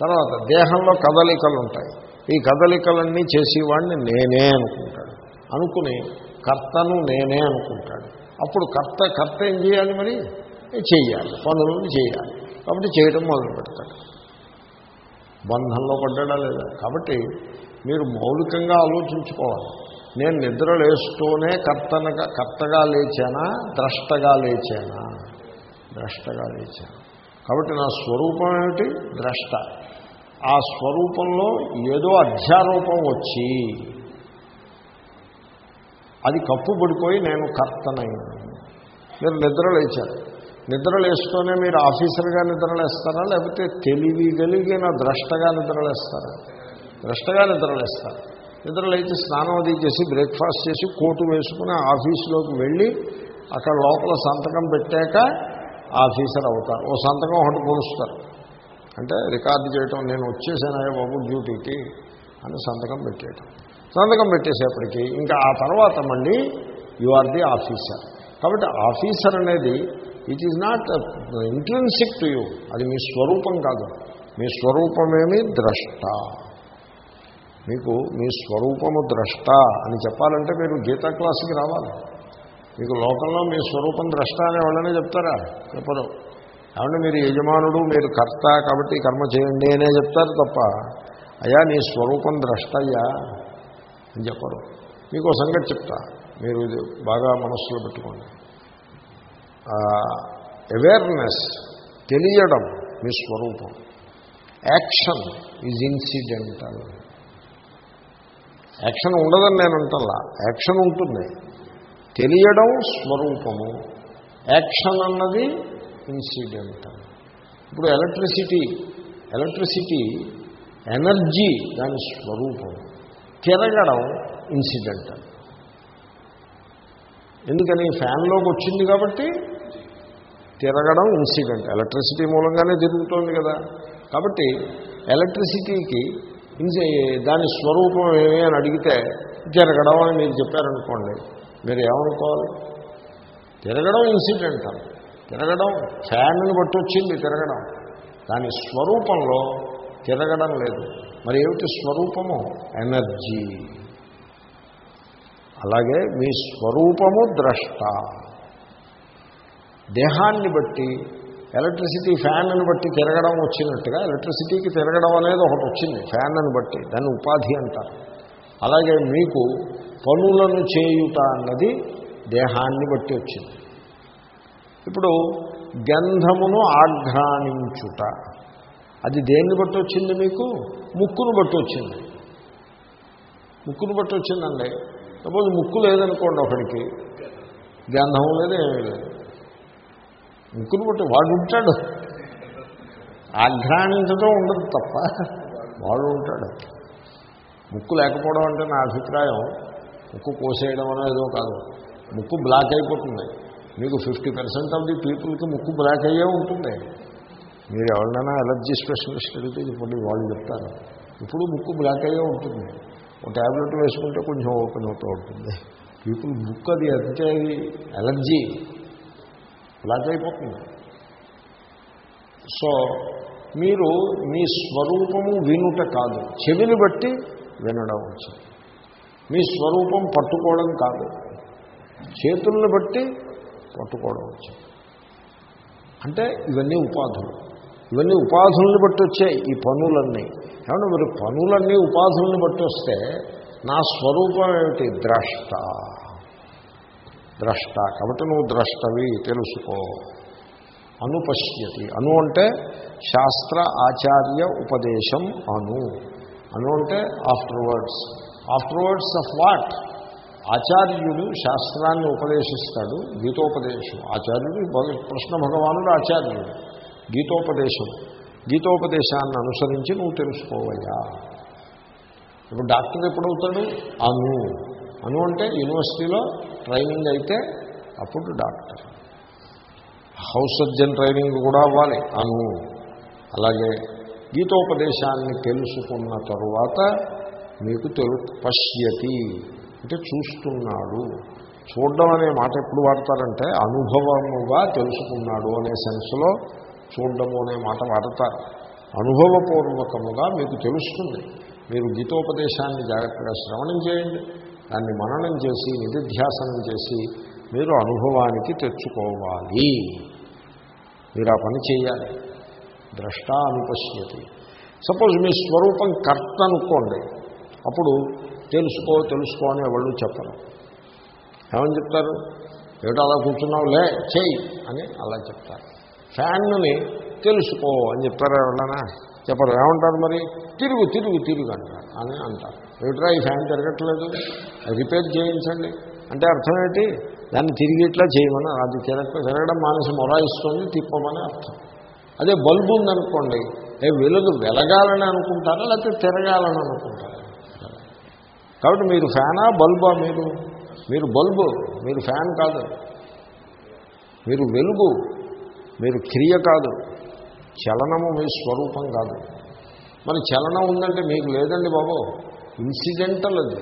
తర్వాత దేహంలో కదలికలు ఉంటాయి. ఈ కదలికలన్నీ చేసేవాడిని నేనే అనుకుంటాడు. అనుకుని కర్తను నేనే అనుకుంటాడు. అప్పుడు కర్త కర్త ఏం చేయాలి మరి? చేయాలి పనులను చేయాలి. కాబట్టి చేయడం మొదలు పెడతాడు. బంధంలో పడ్డా లేదా? కాబట్టి మీరు మౌలికంగా ఆలోచించుకోవాలి. నేను నిద్ర లేస్తూనే కర్తనగా కర్తగా లేచానా? ద్రష్టగా లేచానా? ద్రష్టగా లేచాను. కాబట్టి నా స్వరూపం ఏమిటి? ద్రష్ట. ఆ స్వరూపంలో ఏదో అధ్యారూపం వచ్చి అది కప్పుబడిపోయి నేను కర్తనైనాను. మీరు నిద్ర లేచారు. మీరు ఆఫీసర్గా నిద్రలేస్తారా లేకపోతే తెలివి కలిగిన ద్రష్టగా నిద్రలేస్తారా ద్రష్టగా నిద్రలేస్తారు నిద్రలేచి స్నానం అది చేసి బ్రేక్ఫాస్ట్ చేసి కోటు వేసుకుని ఆఫీసులోకి వెళ్ళి అక్కడ లోపల సంతకం పెట్టాక ఆఫీసర్ అవుతారు. ఓ సంతకం ఒకటి పొడుస్తారు అంటే రికార్డు చేయటం నేను వచ్చేసానయ్య బాబు డ్యూటీకి అని సంతకం పెట్టేయటం. సంతకం పెట్టేసేపటికి ఇంకా ఆ తర్వాత మళ్ళీ యు ఆర్ ది ఆఫీసర్. కాబట్టి ఆఫీసర్ అనేది it is not intrinsic to you అది మీ స్వరూపం కాదు. మీ స్వరూపమేమి ద్రష్ట. మీకు మీ స్వరూపము ద్రష్ట అని చెప్పాలంటే మీరు గీతా క్లాసుకి రావాలి. మీకు లోకంలో మీ స్వరూపం ద్రష్ట అని వాళ్ళనే చెప్తారా? చెప్పరు. ఏమంటే మీరు యజమానుడు మీరు కర్త కాబట్టి కర్మ చేయండి అనే చెప్తారు తప్ప అయ్యా నీ స్వరూపం ద్రష్టయ్యా అని చెప్పరు. మీకు సంగతి చెప్తా. మీరు ఇది బాగా మనస్సులో పెట్టుకోండి. అవేర్నెస్ తెలియడం మీ స్వరూపం. యాక్షన్ ఈజ్ ఇన్సిడెంటల్ యాక్షన్ ఉండదని నేను అంటల్లా. యాక్షన్ ఉంటుంది. తెలియడం స్వరూపము. యాక్షన్ అన్నది ఇన్సిడెంటల్ ఇప్పుడు ఎలక్ట్రిసిటీ ఎలక్ట్రిసిటీ ఎనర్జీ దాని స్వరూపం. తిరగడం ఇన్సిడెంటల్ ఎందుకని? ఫ్యాన్లోకి వచ్చింది కాబట్టి తిరగడం ఇన్సిడెంట్ ఎలక్ట్రిసిటీ మూలంగానే తిరుగుతోంది కదా. కాబట్టి ఎలక్ట్రిసిటీకి ఇన్సి దాని స్వరూపం ఏమి అని అడిగితే తిరగడం అని మీరు చెప్పారనుకోండి మీరు ఏమనుకోవాలి? తిరగడం ఇన్సిడెంటల్ తిరగడం ఫ్యాన్ని బట్టి వచ్చింది తిరగడం. దాని స్వరూపంలో తిరగడం లేదు. మరి ఏమిటి స్వరూపము? ఎనర్జీ. అలాగే మీ స్వరూపము ద్రష్ట. దేహాన్ని బట్టి ఎలక్ట్రిసిటీ ఫ్యాన్ని బట్టి తిరగడం వచ్చినట్టుగా ఎలక్ట్రిసిటీకి తిరగడం అనేది ఒకటి వచ్చింది ఫ్యాన్ని బట్టి దాన్ని ఉపాధి అంటారు. అలాగే మీకు పనులను చేయుట అన్నది దేహాన్ని బట్టి వచ్చింది. ఇప్పుడు గంధమును ఆఘ్రాణించుట. అది దేన్ని బట్టి వచ్చింది మీకు? ముక్కును బట్టి వచ్చింది. ముక్కును బట్టి వచ్చిందండి. సపోజ్ ముక్కు లేదనుకోండి ఒకడికి. గంధం లేదు ఏమీ లేదు. ముక్కును బట్టి వాడు ఉంటాడు. ఆఘ్రాణించడం ఉండదు తప్ప వాడు ఉంటాడు. ముక్కు లేకపోవడం అంటే నా అభిప్రాయం. ముక్కు కోసేయడం అనేదో కాదు. ముక్కు బ్లాక్ అయిపోతుంది. మీకు ఫిఫ్టీ పర్సెంట్ ఆఫ్ ది పీపుల్కి ముక్కు బ్లాక్ అయ్యే ఉంటుంది. మీరు ఎవరినైనా ఎలర్జీ స్పెషలిస్ట్ అడిగితే ఇప్పుడు వాళ్ళు చెప్తారు. ఇప్పుడు ముక్కు బ్లాక్ అయ్యే ఉంటుంది. ఒక ట్యాబ్లెట్ వేసుకుంటే కొంచెం ఓపెన్ అవుతూ ఉంటుంది. పీపుల్ ముక్కు అది అంటే ఎలర్జీ బ్లాక్ అయిపోతుంది. సో మీరు మీ స్వరూపము వినుట కాదు. చెవిని బట్టి వినడం వచ్చింది. మీ స్వరూపం పట్టుకోవడం కాదు. చేతులను బట్టి పట్టుకోవడం వచ్చింది అంటే ఇవన్నీ ఉపాధులు. ఇవన్నీ ఉపాధుల్ని బట్టి వచ్చాయి ఈ పనులన్నీ. ఏమన్నా మరి పనులన్నీ ఉపాధుల్ని బట్టి వస్తే నా స్వరూపం ఏమిటి? ద్రష్ట. ద్రష్ట. కాబట్టి నువ్వు ద్రష్టవి తెలుసుకో. అనుపశ్యతి. అను అంటే శాస్త్ర ఆచార్య ఉపదేశం అను. అను అంటే ఆఫ్టర్వర్డ్స్ ఆఫ్టర్వర్డ్స్ ఆఫ్ వాట్ ఆచార్యుడు శాస్త్రాన్ని ఉపదేశిస్తాడు గీతోపదేశం. ఆచార్యుడు కృష్ణ భగవానుడు ఆచార్యుడు. గీతోపదేశం. గీతోపదేశాన్ని అనుసరించి నువ్వు తెలుసుకోవయ్యా. ఇప్పుడు డాక్టర్ ఎప్పుడవుతాడు? అను. అను అంటే యూనివర్సిటీలో ట్రైనింగ్ అయితే అప్పుడు డాక్టర్. హౌస్ సర్జన్ ట్రైనింగ్ కూడా అవ్వాలి అను. అలాగే గీతోపదేశాన్ని తెలుసుకున్న తరువాత మీకు తెలు పశ్యతి. అంటే చూస్తున్నాడు. చూడడం అనే మాట ఎప్పుడు వాడతారంటే అనుభవముగా తెలుసుకున్నాడు అనే సెన్స్లో చూడడము అనే మాట వాడతారు. అనుభవపూర్వకముగా మీకు తెలుస్తుంది. మీరు గీతోపదేశాన్ని జాగ్రత్తగా శ్రవణం చేయండి. దాన్ని మననం చేసి నిధిధ్యాసనం చేసి మీరు అనుభవానికి తెచ్చుకోవాలి. మీరు ఆ పని చేయాలి. ద్రష్ట అనుపశ్యతి. సపోజ్ మీ స్వరూపం కర్త అనుకోండి అప్పుడు తెలుసుకో తెలుసుకో అని ఎవళ్ళు చెప్పరు. ఏమని చెప్తారు? ఏమిటో అలా కూర్చున్నావు? లే చేయి అని అలా చెప్తారు. ఫ్యాన్ని తెలుసుకో అని చెప్తారు ఎవరన్నా? చెప్పరు. ఏమంటారు మరి? తిరుగు తిరుగు తిరుగు అంటారు అని అంటారు. ఏమిట్రా ఈ ఫ్యాన్ తిరగట్లేదు? రిపేర్ చేయించండి. అంటే అర్థం ఏంటి? దాన్ని తిరిగి ఇట్లా చేయమని అది తిరగ తిరగడం మానేసి మొరాయిస్తుంది తిప్పమని అర్థం. అదే బల్బు ఉందనుకోండి ఏ వెలుగు వెలగాలని అనుకుంటారా? లేకపోతే తిరగాలని అనుకుంటారా? కాబట్టి మీరు ఫ్యానా బల్బా మీరు? మీరు బల్బు మీరు ఫ్యాన్ కాదు. మీరు వెలుగు మీరు క్రియ కాదు. చలనము మీ స్వరూపం కాదు. మరి చలనం ఉందంటే మీకు లేదండి బాబు. ఇన్సిడెంటల్ అది.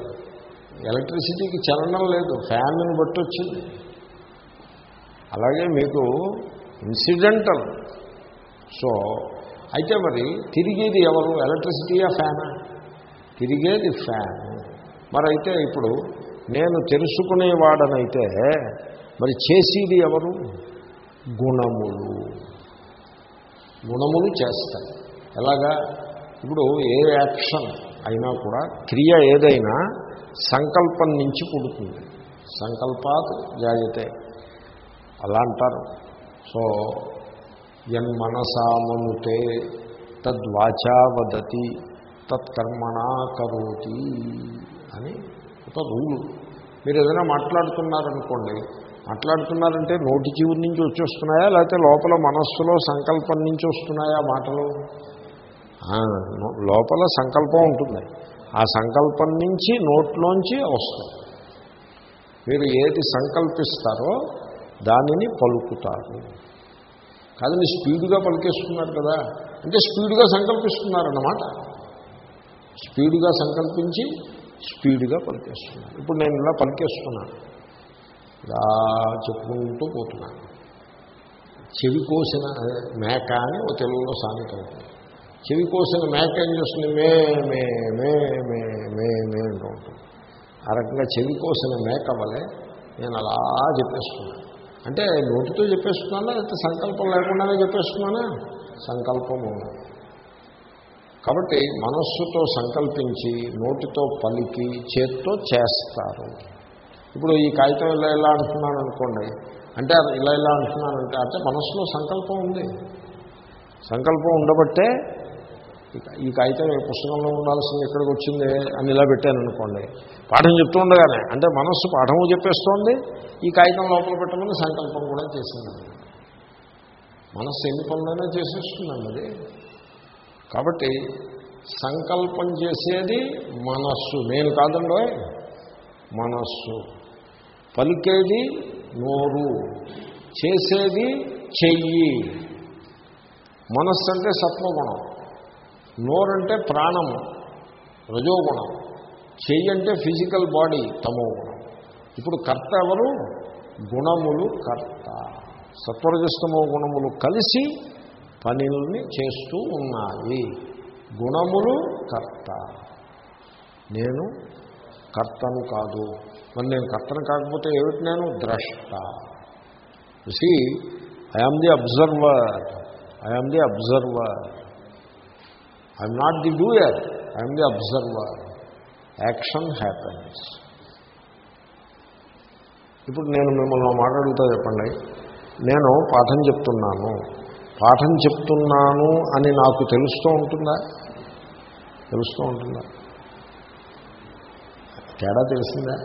ఎలక్ట్రిసిటీకి చలనం లేదు. ఫ్యాన్ని బట్టి వచ్చింది. అలాగే మీకు ఇన్సిడెంటల్ సో అయితే మరి తిరిగేది ఎవరు? ఎలక్ట్రిసిటీయా ఫ్యానా? తిరిగేది ఫ్యాన్. మరి అయితే ఇప్పుడు నేను తెలుసుకునేవాడనైతే మరి చేసేది ఎవరు? గుణములు. గుణములు చేస్తాయి. ఎలాగా? ఇప్పుడు ఏ యాక్షన్ అయినా కూడా క్రియ ఏదైనా సంకల్పం నుంచి పుడుతుంది. సంకల్పాత్ జాయతే. అలా అంటారు. సో యన్మనసామనుతే తద్వాచా వదతి తత్కర్మణా కరోతి. అని ఒక రూలు. మీరు ఏదైనా మాట్లాడుతున్నారనుకోండి మాట్లాడుతున్నారంటే నోటి జీవుడి నుంచి వచ్చేస్తున్నాయా లేకపోతే లోపల మనస్సులో సంకల్పం నుంచి వస్తున్నాయా మాటలు? లోపల సంకల్పం ఉంటుంది. ఆ సంకల్పం నుంచి నోట్లోంచి వస్తుంది. మీరు ఏది సంకల్పిస్తారో దానిని పలుకుతారు. కాదని స్పీడ్గా పలికేస్తున్నారు కదా అంటే స్పీడ్గా సంకల్పిస్తున్నారన్నమాట. స్పీడ్గా సంకల్పించి స్పీడ్గా పలికేస్తున్నాను ఇప్పుడు నేను ఇలా పలికేస్తున్నాను ఇలా చెప్పుకుంటూ పోతున్నాను. చెవి కోసిన మేక అని ఒక తెలుగులో సామెత ఉంటుంది. చెవి కోసిన మేక ఏం చేస్తుంది? మే మే మే మే మే మే అంటూ ఉంటుంది. ఆ రకంగా చెవి కోసిన మేక వలె నేను అలా చెప్పేస్తున్నాను. అంటే నోటితో చెప్పేస్తున్నానా? లేకపోతే సంకల్పం లేకుండానే చెప్పేస్తున్నానా? సంకల్పము కాబట్టి మనస్సుతో సంకల్పించి నోటితో పలికి చేత్తో చేస్తారు. ఇప్పుడు ఈ కాగితం ఇలా ఇలా అంటున్నాను అనుకోండి అంటే ఇలా ఇలా అంటున్నానంటే అంటే మనస్సులో సంకల్పం ఉంది. సంకల్పం ఉండబట్టే ఈ కాగితం ఏ పుస్తకంలో ఉండాల్సింది ఎక్కడికి వచ్చింది అని ఇలా పెట్టాను అనుకోండి పాఠం చెప్తూ ఉండగానే అంటే మనస్సు పాఠము చెప్పేస్తోంది ఈ కాగితం లోపల పెట్టమని సంకల్పం కూడా చేసింది మనస్సు ఎన్ని పనులైనా చేసేస్తుందండి అది. కాబట్టి సంకల్పం చేసేది మనస్సు. నేను కాదండో? మనస్సు. పలికేది నోరు. చేసేది చెయ్యి. మనస్సు అంటే సత్వగుణం. నోరంటే ప్రాణము రజోగుణం. చెయ్యి అంటే ఫిజికల్ బాడీ తమో గుణం ఇప్పుడు కర్త ఎవరు? గుణములు కర్త. సత్వరజస్తమో గుణములు కలిసి పనుల్ని చేస్తూ ఉన్నాయి. గుణములు కర్త. నేను కర్తను కాదు. మరి నేను కర్తను కాకపోతే ఏమిటి నేను? ద్రష్ట. See I'm the observer I'm the observer I'm not the doer I'm the observer action happens ఇప్పుడు నేను మిమ్మల్ని మాట్లాడుతూ చెప్పండి. నేను పాఠం చెప్తున్నాను. పాఠం చెప్తున్నాను అని నాకు తెలుస్తూ ఉంటుందా? తెలుస్తూ ఉంటుందా? తేడా తెలిసిందా?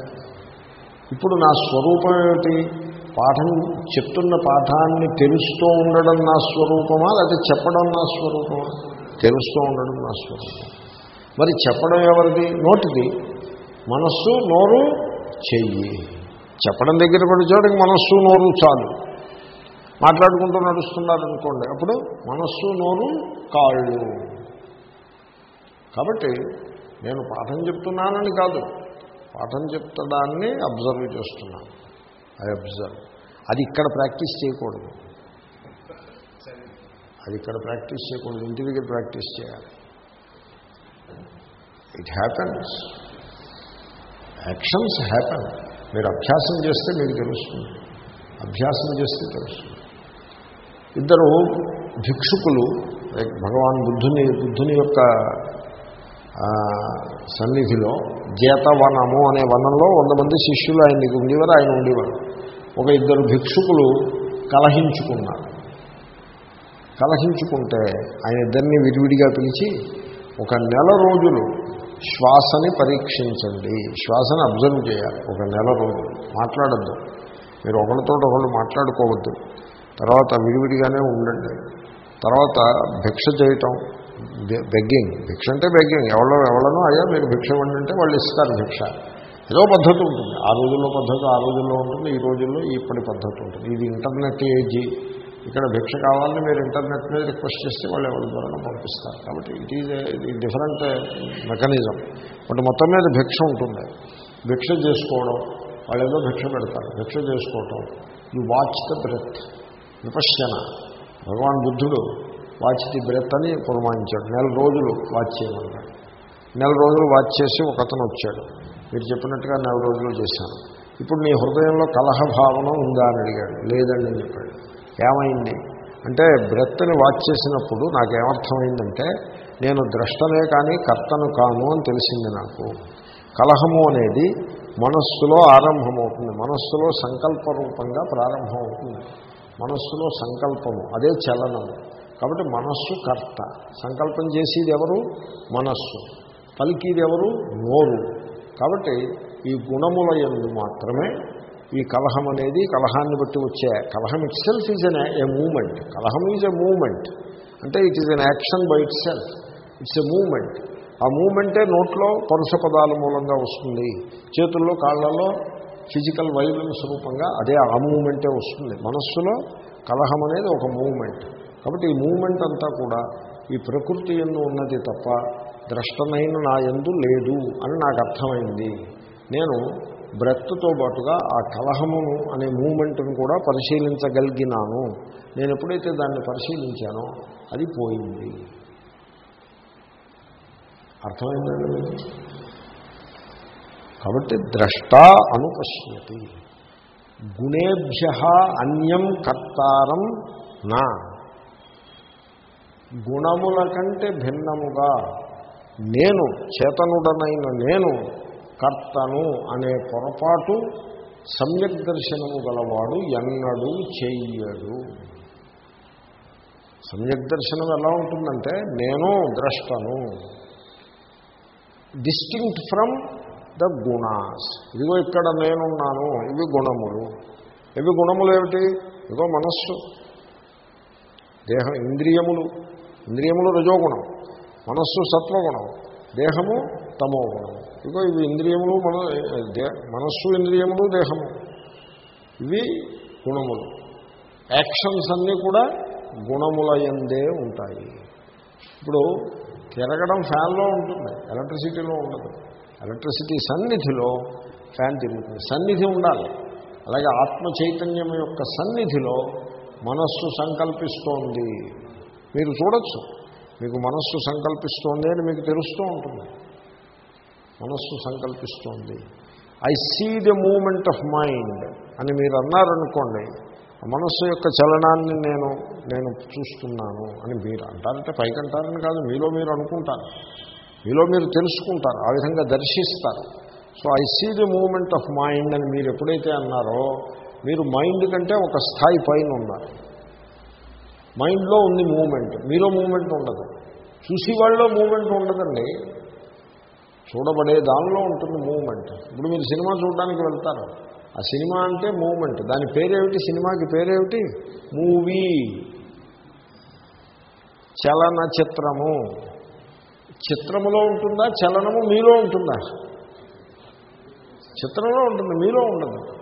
ఇప్పుడు నా స్వరూపం ఏమిటి? పాఠం చెప్తున్న పాఠాన్ని తెలుస్తూ ఉండడం నా స్వరూపమా? లేకపోతే చెప్పడం నా స్వరూపమా? తెలుస్తూ ఉండడం నా స్వరూపం మరి చెప్పడం ఎవరిది? నోటిది. మనస్సు నోరు చెయ్యి. చెప్పడం దగ్గర పడి చోటకి మనస్సు నోరు చాలు. మాట్లాడుకుంటూ నడుస్తున్నారనుకోండి అప్పుడు మనస్సు నోరు కాళ్ళు. కాబట్టి నేను పాఠం చెప్తున్నానని కాదు పాఠం చెప్తడాన్ని అబ్జర్వ్ చేస్తున్నాను. I observe. అది ఇక్కడ ప్రాక్టీస్ చేయకూడదు. అది ఇక్కడ ప్రాక్టీస్ చేయకూడదు ఇంటి దగ్గర ప్రాక్టీస్ చేయాలి. ఇట్ హ్యాపెన్స్ యాక్షన్స్ హ్యాపెన్ మీరు అభ్యాసం చేస్తే మీకు తెలుస్తుంది. అభ్యాసం చేస్తే తెలుస్తుంది. ఇద్దరు భిక్షుకులు భగవాన్ బుద్ధుని బుద్ధుని యొక్క సన్నిధిలో జేతవనము అనే వనంలో వంద మంది శిష్యులు ఆయనకి ఉండేవారు ఆయన ఉండేవారు. ఒక ఇద్దరు భిక్షుకులు కలహించుకున్నారు. కలహించుకుంటే ఆయన ఇద్దరిని విడివిడిగా పిలిచి ఒక నెల రోజులు శ్వాసని పరీక్షించండి శ్వాసని అబ్జర్వ్ చేయాలి ఒక నెల రోజులు. మాట్లాడద్దు. మీరు ఒకరితో ఒకళ్ళు మాట్లాడుకోవద్దు. తర్వాత విడివిడిగానే ఉండండి. తర్వాత భిక్ష చేయటం బెగ్గింగ్. భిక్ష అంటే బెగ్గింగ్. ఎవరో ఎవరనో అయ్యా మీరు భిక్ష ఇవ్వండి అంటే వాళ్ళు ఇస్తారు భిక్ష. ఏదో పద్ధతి ఉంటుంది. ఆ రోజుల్లో పద్ధతి ఆ రోజుల్లో ఉంటుంది. ఈ రోజుల్లో ఇప్పటి పద్ధతి ఉంటుంది. ఇది ఇంటర్నెట్ ఏజీ. ఇక్కడ భిక్ష కావాలని మీరు ఇంటర్నెట్ మీద రిక్వెస్ట్ చేస్తే వాళ్ళు ఎవరి ద్వారా పంపిస్తారు. కాబట్టి ఇట్ ఈజ్ ఇది డిఫరెంట్ మెకానిజం. బట్ మొత్తం మీద భిక్ష ఉంటుంది. భిక్ష చేసుకోవడం వాళ్ళు ఏదో భిక్ష పెడతారు. భిక్ష చేసుకోవటం. You watch the breath. Vipassana. Bhagavan బుద్ధుడు వాచ్ ది బ్రెత్ అని పురమాయించాడు. నెల రోజులు వాచ్ చేయమన్నాడు. నెల రోజులు వాచ్ చేసి ఒక అతను వచ్చాడు. మీరు చెప్పినట్టుగా నెల రోజులు చేశాను. ఇప్పుడు నీ హృదయంలో కలహ భావన ఉందా అని అడిగాడు. లేదండి అని చెప్పాడు. ఏమైంది? అంటే బ్రెత్ని వాచ్ చేసినప్పుడు నాకేమర్థమైందంటే నేను ద్రష్టనే కానీ కర్తను కాను అని తెలిసింది నాకు. కలహము అనేది మనస్సులో ఆరంభమవుతుంది. మనస్సులో సంకల్ప రూపంగా ప్రారంభమవుతుంది. మనస్సులో సంకల్పము అదే చలనము కాబట్టి మనస్సు కర్త. సంకల్పం చేసేది ఎవరు? మనస్సు. పలికిది ఎవరు నోరు. కాబట్టి ఈ గుణముల ఎందు మాత్రమే ఈ కలహం అనేది కలహాన్ని బట్టి వచ్చే. కలహం itself is an a moment కలహం ఈజ్ ఎ మూమెంట్ అంటే it is an action by itself it's a moment ఆ మూమెంటే నోట్లో పరుష పదాల మూలంగా వస్తుంది. చేతుల్లో కాళ్ళల్లో ఫిజికల్ వైలెన్స్ రూపంగా అదే ఆ మూమెంటే వస్తుంది. మనస్సులో కలహం అనేది ఒక మూమెంట్. కాబట్టి ఈ మూమెంట్ అంతా కూడా ఈ ప్రకృతి ఎందు ఉన్నది తప్ప ద్రష్టమైన నా ఎందు లేదు అని నాకు అర్థమైంది. నేను బ్రెత్తో పాటుగా ఆ కలహమును అనే మూమెంట్ను కూడా పరిశీలించగలిగినాను. నేను ఎప్పుడైతే దాన్ని పరిశీలించానో అది పోయింది. అర్థమైందండి కాబట్టి ద్రష్ట అనుపశ్యతి. గుణేభ్య అన్యం కర్తారం నా. గుణముల కంటే భిన్నముగా నేను చేతనుడనైన నేను కర్తను అనే పొరపాటు సమ్యక్ దర్శనము గలవాడు ఎన్నడూ చెయ్యడు సమ్యక్ దర్శనం ఎలా ఉంటుందంటే నేను ద్రష్టను. డిస్టింక్ట్ ఫ్రమ్ ద గుణాస్ ఇదిగో ఇక్కడ నేనున్నాను ఇవి గుణములు. ఇవి గుణములు ఏమిటి? ఇదిగో మనస్సు. దేహం ఇంద్రియములు. ఇంద్రియములు రజోగుణం. మనస్సు సత్వగుణం. దేహము తమో గుణం ఇదిగో ఇవి ఇంద్రియములు మన దే మనస్సు ఇంద్రియములు దేహము. ఇవి గుణములు. యాక్షన్స్ అన్నీ కూడా గుణముల ఎందే ఉంటాయి. ఇప్పుడు తిరగడం ఫ్యాన్లో ఉంటుంది ఎలక్ట్రిసిటీలో ఉండదు. ఎలక్ట్రిసిటీ సన్నిధిలో ఫ్యాన్ తిరుగుతుంది. సన్నిధి ఉండాలి. అలాగే ఆత్మ చైతన్యం యొక్క సన్నిధిలో మనస్సు సంకల్పిస్తోంది. మీరు చూడొచ్చు. మీకు మనస్సు సంకల్పిస్తోంది అని మీకు తెలుస్తూ ఉంటుంది. మనస్సు సంకల్పిస్తోంది. I see the moment of mind అని మీరు అన్నారనుకోండి మనస్సు యొక్క చలనాన్ని నేను నేను చూస్తున్నాను అని మీరు అంటారంటే పైకి అంటారని కాదు మీలో మీరు అనుకుంటారు. మీలో మీరు తెలుసుకుంటారు ఆ విధంగా దర్శిస్తారు. So I see the moment of mind అని మీరు ఎప్పుడైతే అన్నారో మీరు మైండ్ కంటే ఒక స్థాయి పైన ఉన్నారు. మైండ్లో ఉంది మూమెంట్ మీలో మూమెంట్ ఉండదు. చూసి వాళ్ళలో మూమెంట్ ఉండదండి. చూడబడే దానిలో ఉంటుంది మూమెంట్ ఇప్పుడు మీరు సినిమా చూడడానికి వెళ్తారు. ఆ సినిమా అంటే మూమెంట్ దాని పేరేమిటి? సినిమాకి పేరేమిటి? మూవీ చలనచిత్రము. చిత్రములో ఉంటుందా? చలనము మీలో ఉంటుందా? చిత్రంలో ఉంటుంది మీలో ఉండదు.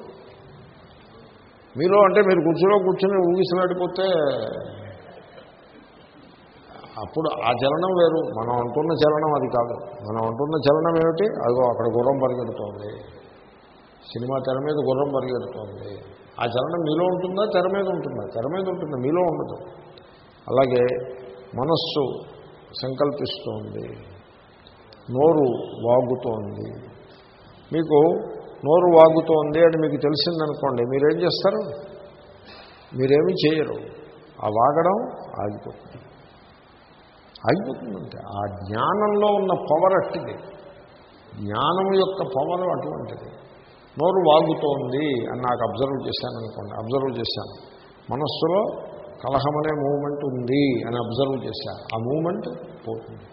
మీలో అంటే మీరు కుర్చీలో కూర్చొని ఊగిసలాడిపోతే అప్పుడు ఆ చలనం వేరు. మనం అంటున్న చలనం అది కాదు. మనం అంటున్న చలనం ఏమిటి? అదిగో అక్కడ గుర్రం పరిగెడుతోంది. సినిమా తెర మీద గుర్రం పరిగెడుతోంది. ఆ చలనం మీలో ఉంటుందా? తెర మీద ఉంటుందా? తెర మీద ఉంటుంది మీలో ఉండదు. అలాగే మనస్సు సంకల్పిస్తోంది. నోరు వాగుతోంది. మీకు నోరు వాగుతోంది అని మీకు తెలిసిందనుకోండి మీరేం చేస్తారు? మీరేమి చేయరు. ఆ వాగడం ఆగిపోతుంది. ఆగిపోతుందంటే ఆ జ్ఞానంలో ఉన్న పవర్ అట్టిది. జ్ఞానం యొక్క పవర్ అటువంటిది. నోరు వాగుతోంది అని నాకు అబ్జర్వ్ చేశాను అనుకోండి అబ్జర్వ్ చేశాను. మనస్సులో కలహం అనే మూమెంట్ ఉంది అని అబ్జర్వ్ చేశాను. ఆ మూమెంట్ పోతుంది.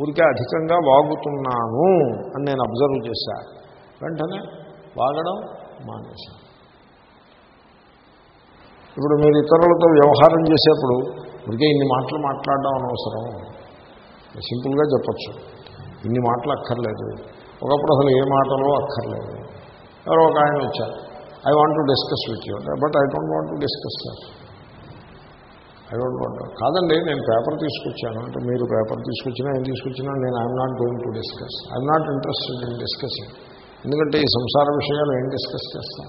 ఊరికే అధికంగా వాగుతున్నాను అని నేను అబ్జర్వ్ చేశాను వెంటనే వాగడం మానేశాను. ఇప్పుడు మీరు ఇతరులతో వ్యవహారం చేసేప్పుడు ఊరికే ఇన్ని మాటలు మాట్లాడడం అనవసరం. సింపుల్గా చెప్పచ్చు. ఇన్ని మాటలు అక్కర్లేదు. ఒకప్పుడు అసలు ఏ మాటలో అక్కర్లేదు. ఎవరో ఒక ఆయన వచ్చారు. I want to discuss with you but I don't want to discuss sir I don't want కాదండి నేను పేపర్ తీసుకొచ్చాను. అంటే మీరు పేపర్ తీసుకొచ్చినా ఏం తీసుకొచ్చినా నేను I'm not going to discuss I'm not interested in discussing ఎందుకంటే ఈ సంసార విషయాలు ఏం డిస్కస్ చేస్తాం?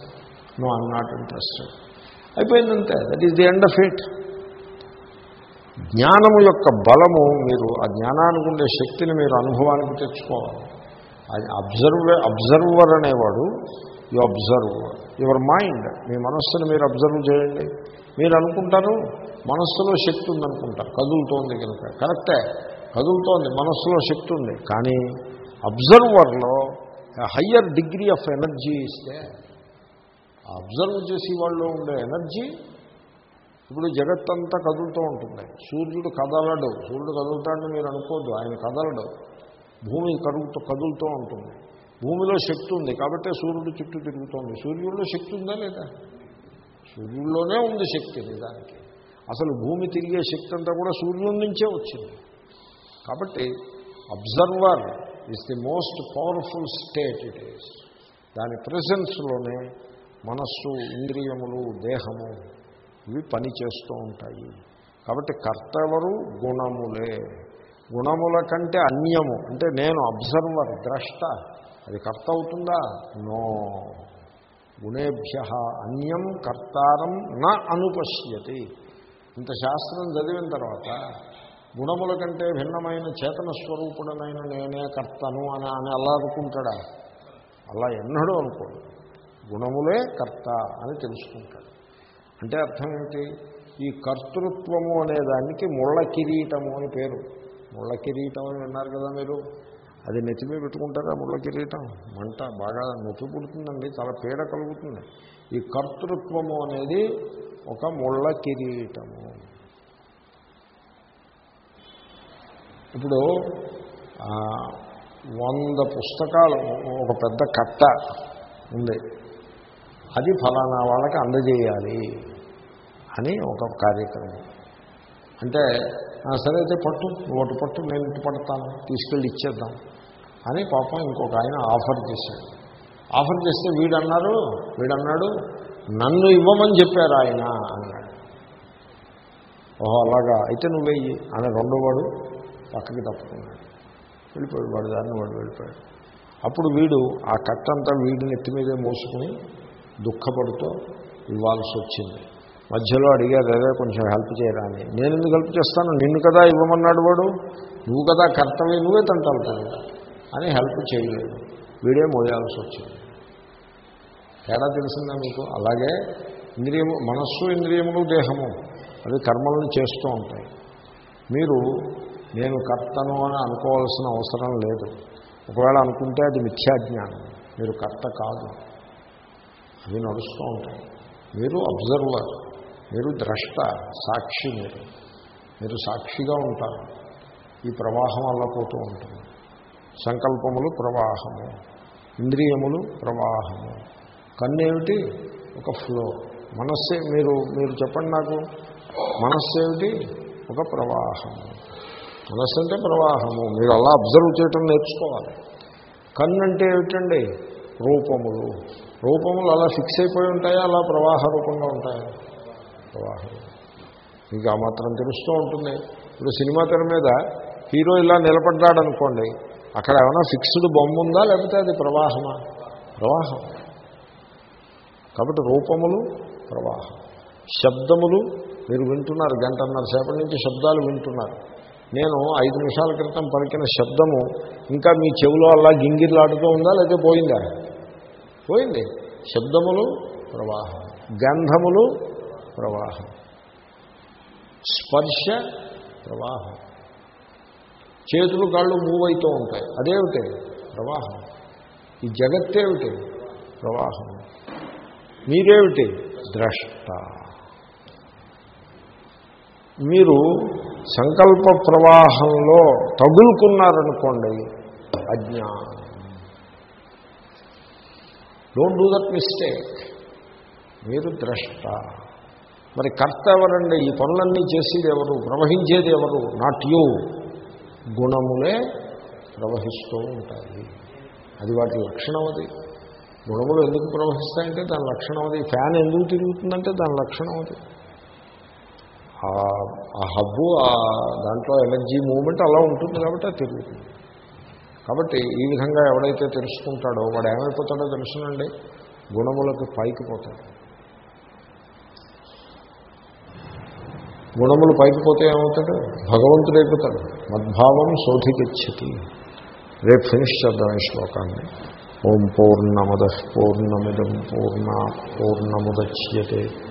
No I'm not interested అయిపోయిందంతే. That is the end of it జ్ఞానము యొక్క బలము మీరు ఆ జ్ఞానానికి ఉండే శక్తిని మీరు అనుభవానికి తెచ్చుకోవాలి. అది అబ్జర్వ్ అబ్జర్వర్ అనేవాడు యు అబ్జర్వ్ యువర్ మైండ్ మీ మనస్సును మీరు అబ్జర్వ్ చేయండి. మీరు అనుకుంటారు మనస్సులో శక్తి ఉందనుకుంటారు కదులుతోంది కనుక. కరెక్టే. కదులుతోంది మనస్సులో శక్తి ఉంది. కానీ అబ్జర్వర్లో హయ్యర్ డిగ్రీ ఆఫ్ ఎనర్జీ ఇస్తే అబ్జర్వ్ చేసి వాళ్ళు ఉండే ఎనర్జీ ఇప్పుడు జగత్తంతా కదులుతూ ఉంటుంది. సూర్యుడు కదలడు. సూర్యుడు కదులుతాడని మీరు అనుకోద్దు ఆయన కదలడు. భూమి కరుగుతూ కదులుతూ ఉంటుంది. భూమిలో శక్తి ఉంది. కాబట్టి సూర్యుడు చుట్టూ తిరుగుతోంది. సూర్యుడిలో శక్తి ఉందా లేదా? సూర్యుల్లోనే ఉంది శక్తి నిజానికి. అసలు భూమి తిరిగే శక్తి అంతా కూడా సూర్యుడి నుంచే వచ్చింది. కాబట్టి observer is the most powerful state it is దాని ప్రెసెన్స్లోనే మనస్సు ఇంద్రియములు దేహము ఇవి పని చేస్తూ ఉంటాయి. కాబట్టి కర్త ఎవరు? గుణములే. గుణముల కంటే అన్యము. అంటే నేను అబ్జర్వర్ ద్రష్ట. అది కర్త అవుతుందా? నో. గుణేభ్య అన్యం కర్తారం నా అనుపశ్యతి. ఇంత శాస్త్రం చదివిన తర్వాత గుణముల కంటే భిన్నమైన చేతన స్వరూపుడనైన నేనే కర్తను అని అని అలా అనుకుంటాడా? అలా ఎన్నడూ అనుకోడు. గుణములే కర్త అని తెలుసుకుంటాడు. అంటే అర్థం ఏమిటి ఈ కర్తృత్వము అనే దానికి ముళ్ళ కిరీటము అని పేరు. ముళ్ళ కిరీటం అని విన్నారు కదా మీరు? అది నెత్తిమీ పెట్టుకుంటారా ముళ్ళ కిరీటం. మంట బాగా నొప్పి పుడుతుందండి చాలా పీడ కలుగుతుంది. ఈ కర్తృత్వము అనేది ఒక ముళ్ళ కిరీటము. ఇప్పుడు వంద పుస్తకాలు ఒక పెద్ద కట్ట ఉంది. అది ఫలానా వాళ్ళకి అందజేయాలి అని ఒక కార్యక్రమం. అంటే సరే అయితే పట్టు ఒకటి పట్టు నేను ఇటు పడతాను తీసుకెళ్ళి ఇచ్చేద్దాం. అని పాపం ఇంకొక ఆయన ఆఫర్ చేశాడు. ఆఫర్ చేస్తే వీడన్నారు వీడన్నాడు నన్ను ఇవ్వమని చెప్పారు ఆయన అన్నాడు. ఓహో అలాగా? అయితే నువ్వేయి అని రెండో వాడు పక్కకి తప్పుకున్నాడు. వెళ్ళిపోయాడు వాడు దాన్ని వాడు వెళ్ళిపోయాడు. అప్పుడు వీడు ఆ కట్టంతా వీడిని ఎత్తి మీదే మోసుకుని దుఃఖపడుతూ ఇవ్వాల్సి వచ్చింది. మధ్యలో అడిగారు అదే కొంచెం హెల్ప్ చేయరా అని. నేను ఎందుకు హెల్ప్ చేస్తాను? నిన్ను కదా ఇవ్వమన్నాడు వాడు? నువ్వు కదా కర్తవ్యం నువ్వే తంటాలు అని హెల్ప్ చేయలేదు వీడే మోయాల్సి వచ్చింది. తేడా తెలిసిందా మీకు? అలాగే ఇంద్రియము మనస్సు ఇంద్రియములు దేహము అవి కర్మలను చేస్తూ ఉంటాయి. మీరు నేను కర్తను అని అనుకోవాల్సిన అవసరం లేదు. ఒకవేళ అనుకుంటే అది మిథ్యాజ్ఞానం. మీరు కర్త కాదు. అవి నడుస్తూ ఉంటాయి. మీరు అబ్జర్వర్ మీరు ద్రష్ట సాక్షి మీరు. మీరు సాక్షిగా ఉంటారు. ఈ ప్రవాహం అలా పోతూ ఉంటుంది. సంకల్పములు ప్రవాహము ఇంద్రియములు ప్రవాహము. కన్ను ఏమిటి ఒక ఫ్లో మనస్సే మీరు మీరు చెప్పండి నాకు. మనస్సు ఏమిటి ఒక ప్రవాహము. మనస్సు అంటే ప్రవాహము. మీరు అలా అబ్జర్వ్ చేయటం నేర్చుకోవాలి. కన్ను అంటే ఏమిటండి? రూపములు. రూపములు అలా ఫిక్స్ అయిపోయి ఉంటాయా? అలా ప్రవాహ రూపంగా ఉంటాయా? ప్రవాహం. మీకు ఆ మాత్రం తెలుస్తూ ఉంటుంది. ఇప్పుడు సినిమా తెర మీద హీరో ఇలా నిలబడ్డాడు అనుకోండి అక్కడ ఏమైనా ఫిక్స్డ్ బొమ్మ ఉందా లేకపోతే అది ప్రవాహమా? ప్రవాహం. కాబట్టి రూపములు ప్రవాహం. శబ్దములు మీరు వింటున్నారు గంటన్నర సేపటి నుంచి శబ్దాలు వింటున్నారు. నేను ఐదు నిమిషాల క్రితం పలికిన శబ్దము ఇంకా మీ చెవిలో అలా గింగిర్లాడుతూ ఉందా లేకపోతే పోయిందా? పోయింది. శబ్దములు ప్రవాహం. గంధములు ప్రవాహం. స్పర్శ ప్రవాహం. చేతులు కాళ్ళు మూవ్ అవుతూ ఉంటాయి. అదేమిటి? ప్రవాహం. ఈ జగత్తేమిటి? ప్రవాహం. మీరేమిటి ద్రష్ట. మీరు సంకల్ప ప్రవాహంలో తగులుకున్నారనుకోండి అజ్ఞానం. డోంట్ డూ దట్ మిస్టేక్ మీరు ద్రష్ట. మరి కర్త ఎవరండి? ఈ పనులన్నీ చేసేది ఎవరు? ప్రవహించేది ఎవరు? నాట్ యూ గుణములే ప్రవహిస్తూ ఉంటాయి. అది వాటి లక్షణం అది. గుణములు ఎందుకు ప్రవహిస్తాయంటే దాని లక్షణం అది. ఫ్యాన్ ఎందుకు తిరుగుతుందంటే దాని లక్షణం అది. ఆ హబ్బు ఆ దాంట్లో ఎనర్జీ మూమెంట్ అలా ఉంటుంది కాబట్టి అది తిరుగుతుంది. కాబట్టి ఈ విధంగా ఎవడైతే తెలుసుకుంటాడో వాడు ఏమైపోతాడో తెలుసునండి? గుణములకు పైకి పోతాడు. గుణములు పైకి పోతే ఏమవుతాడు? భగవంతుడు అయిపోతాడు. మద్భావం శోధికిచ్చతి రేపు ఫినిష్ చేద్దాం ఈ శ్లోకాన్ని. ఓం పూర్ణమద పూర్ణమిదం పూర్ణ పూర్ణముద్యతే.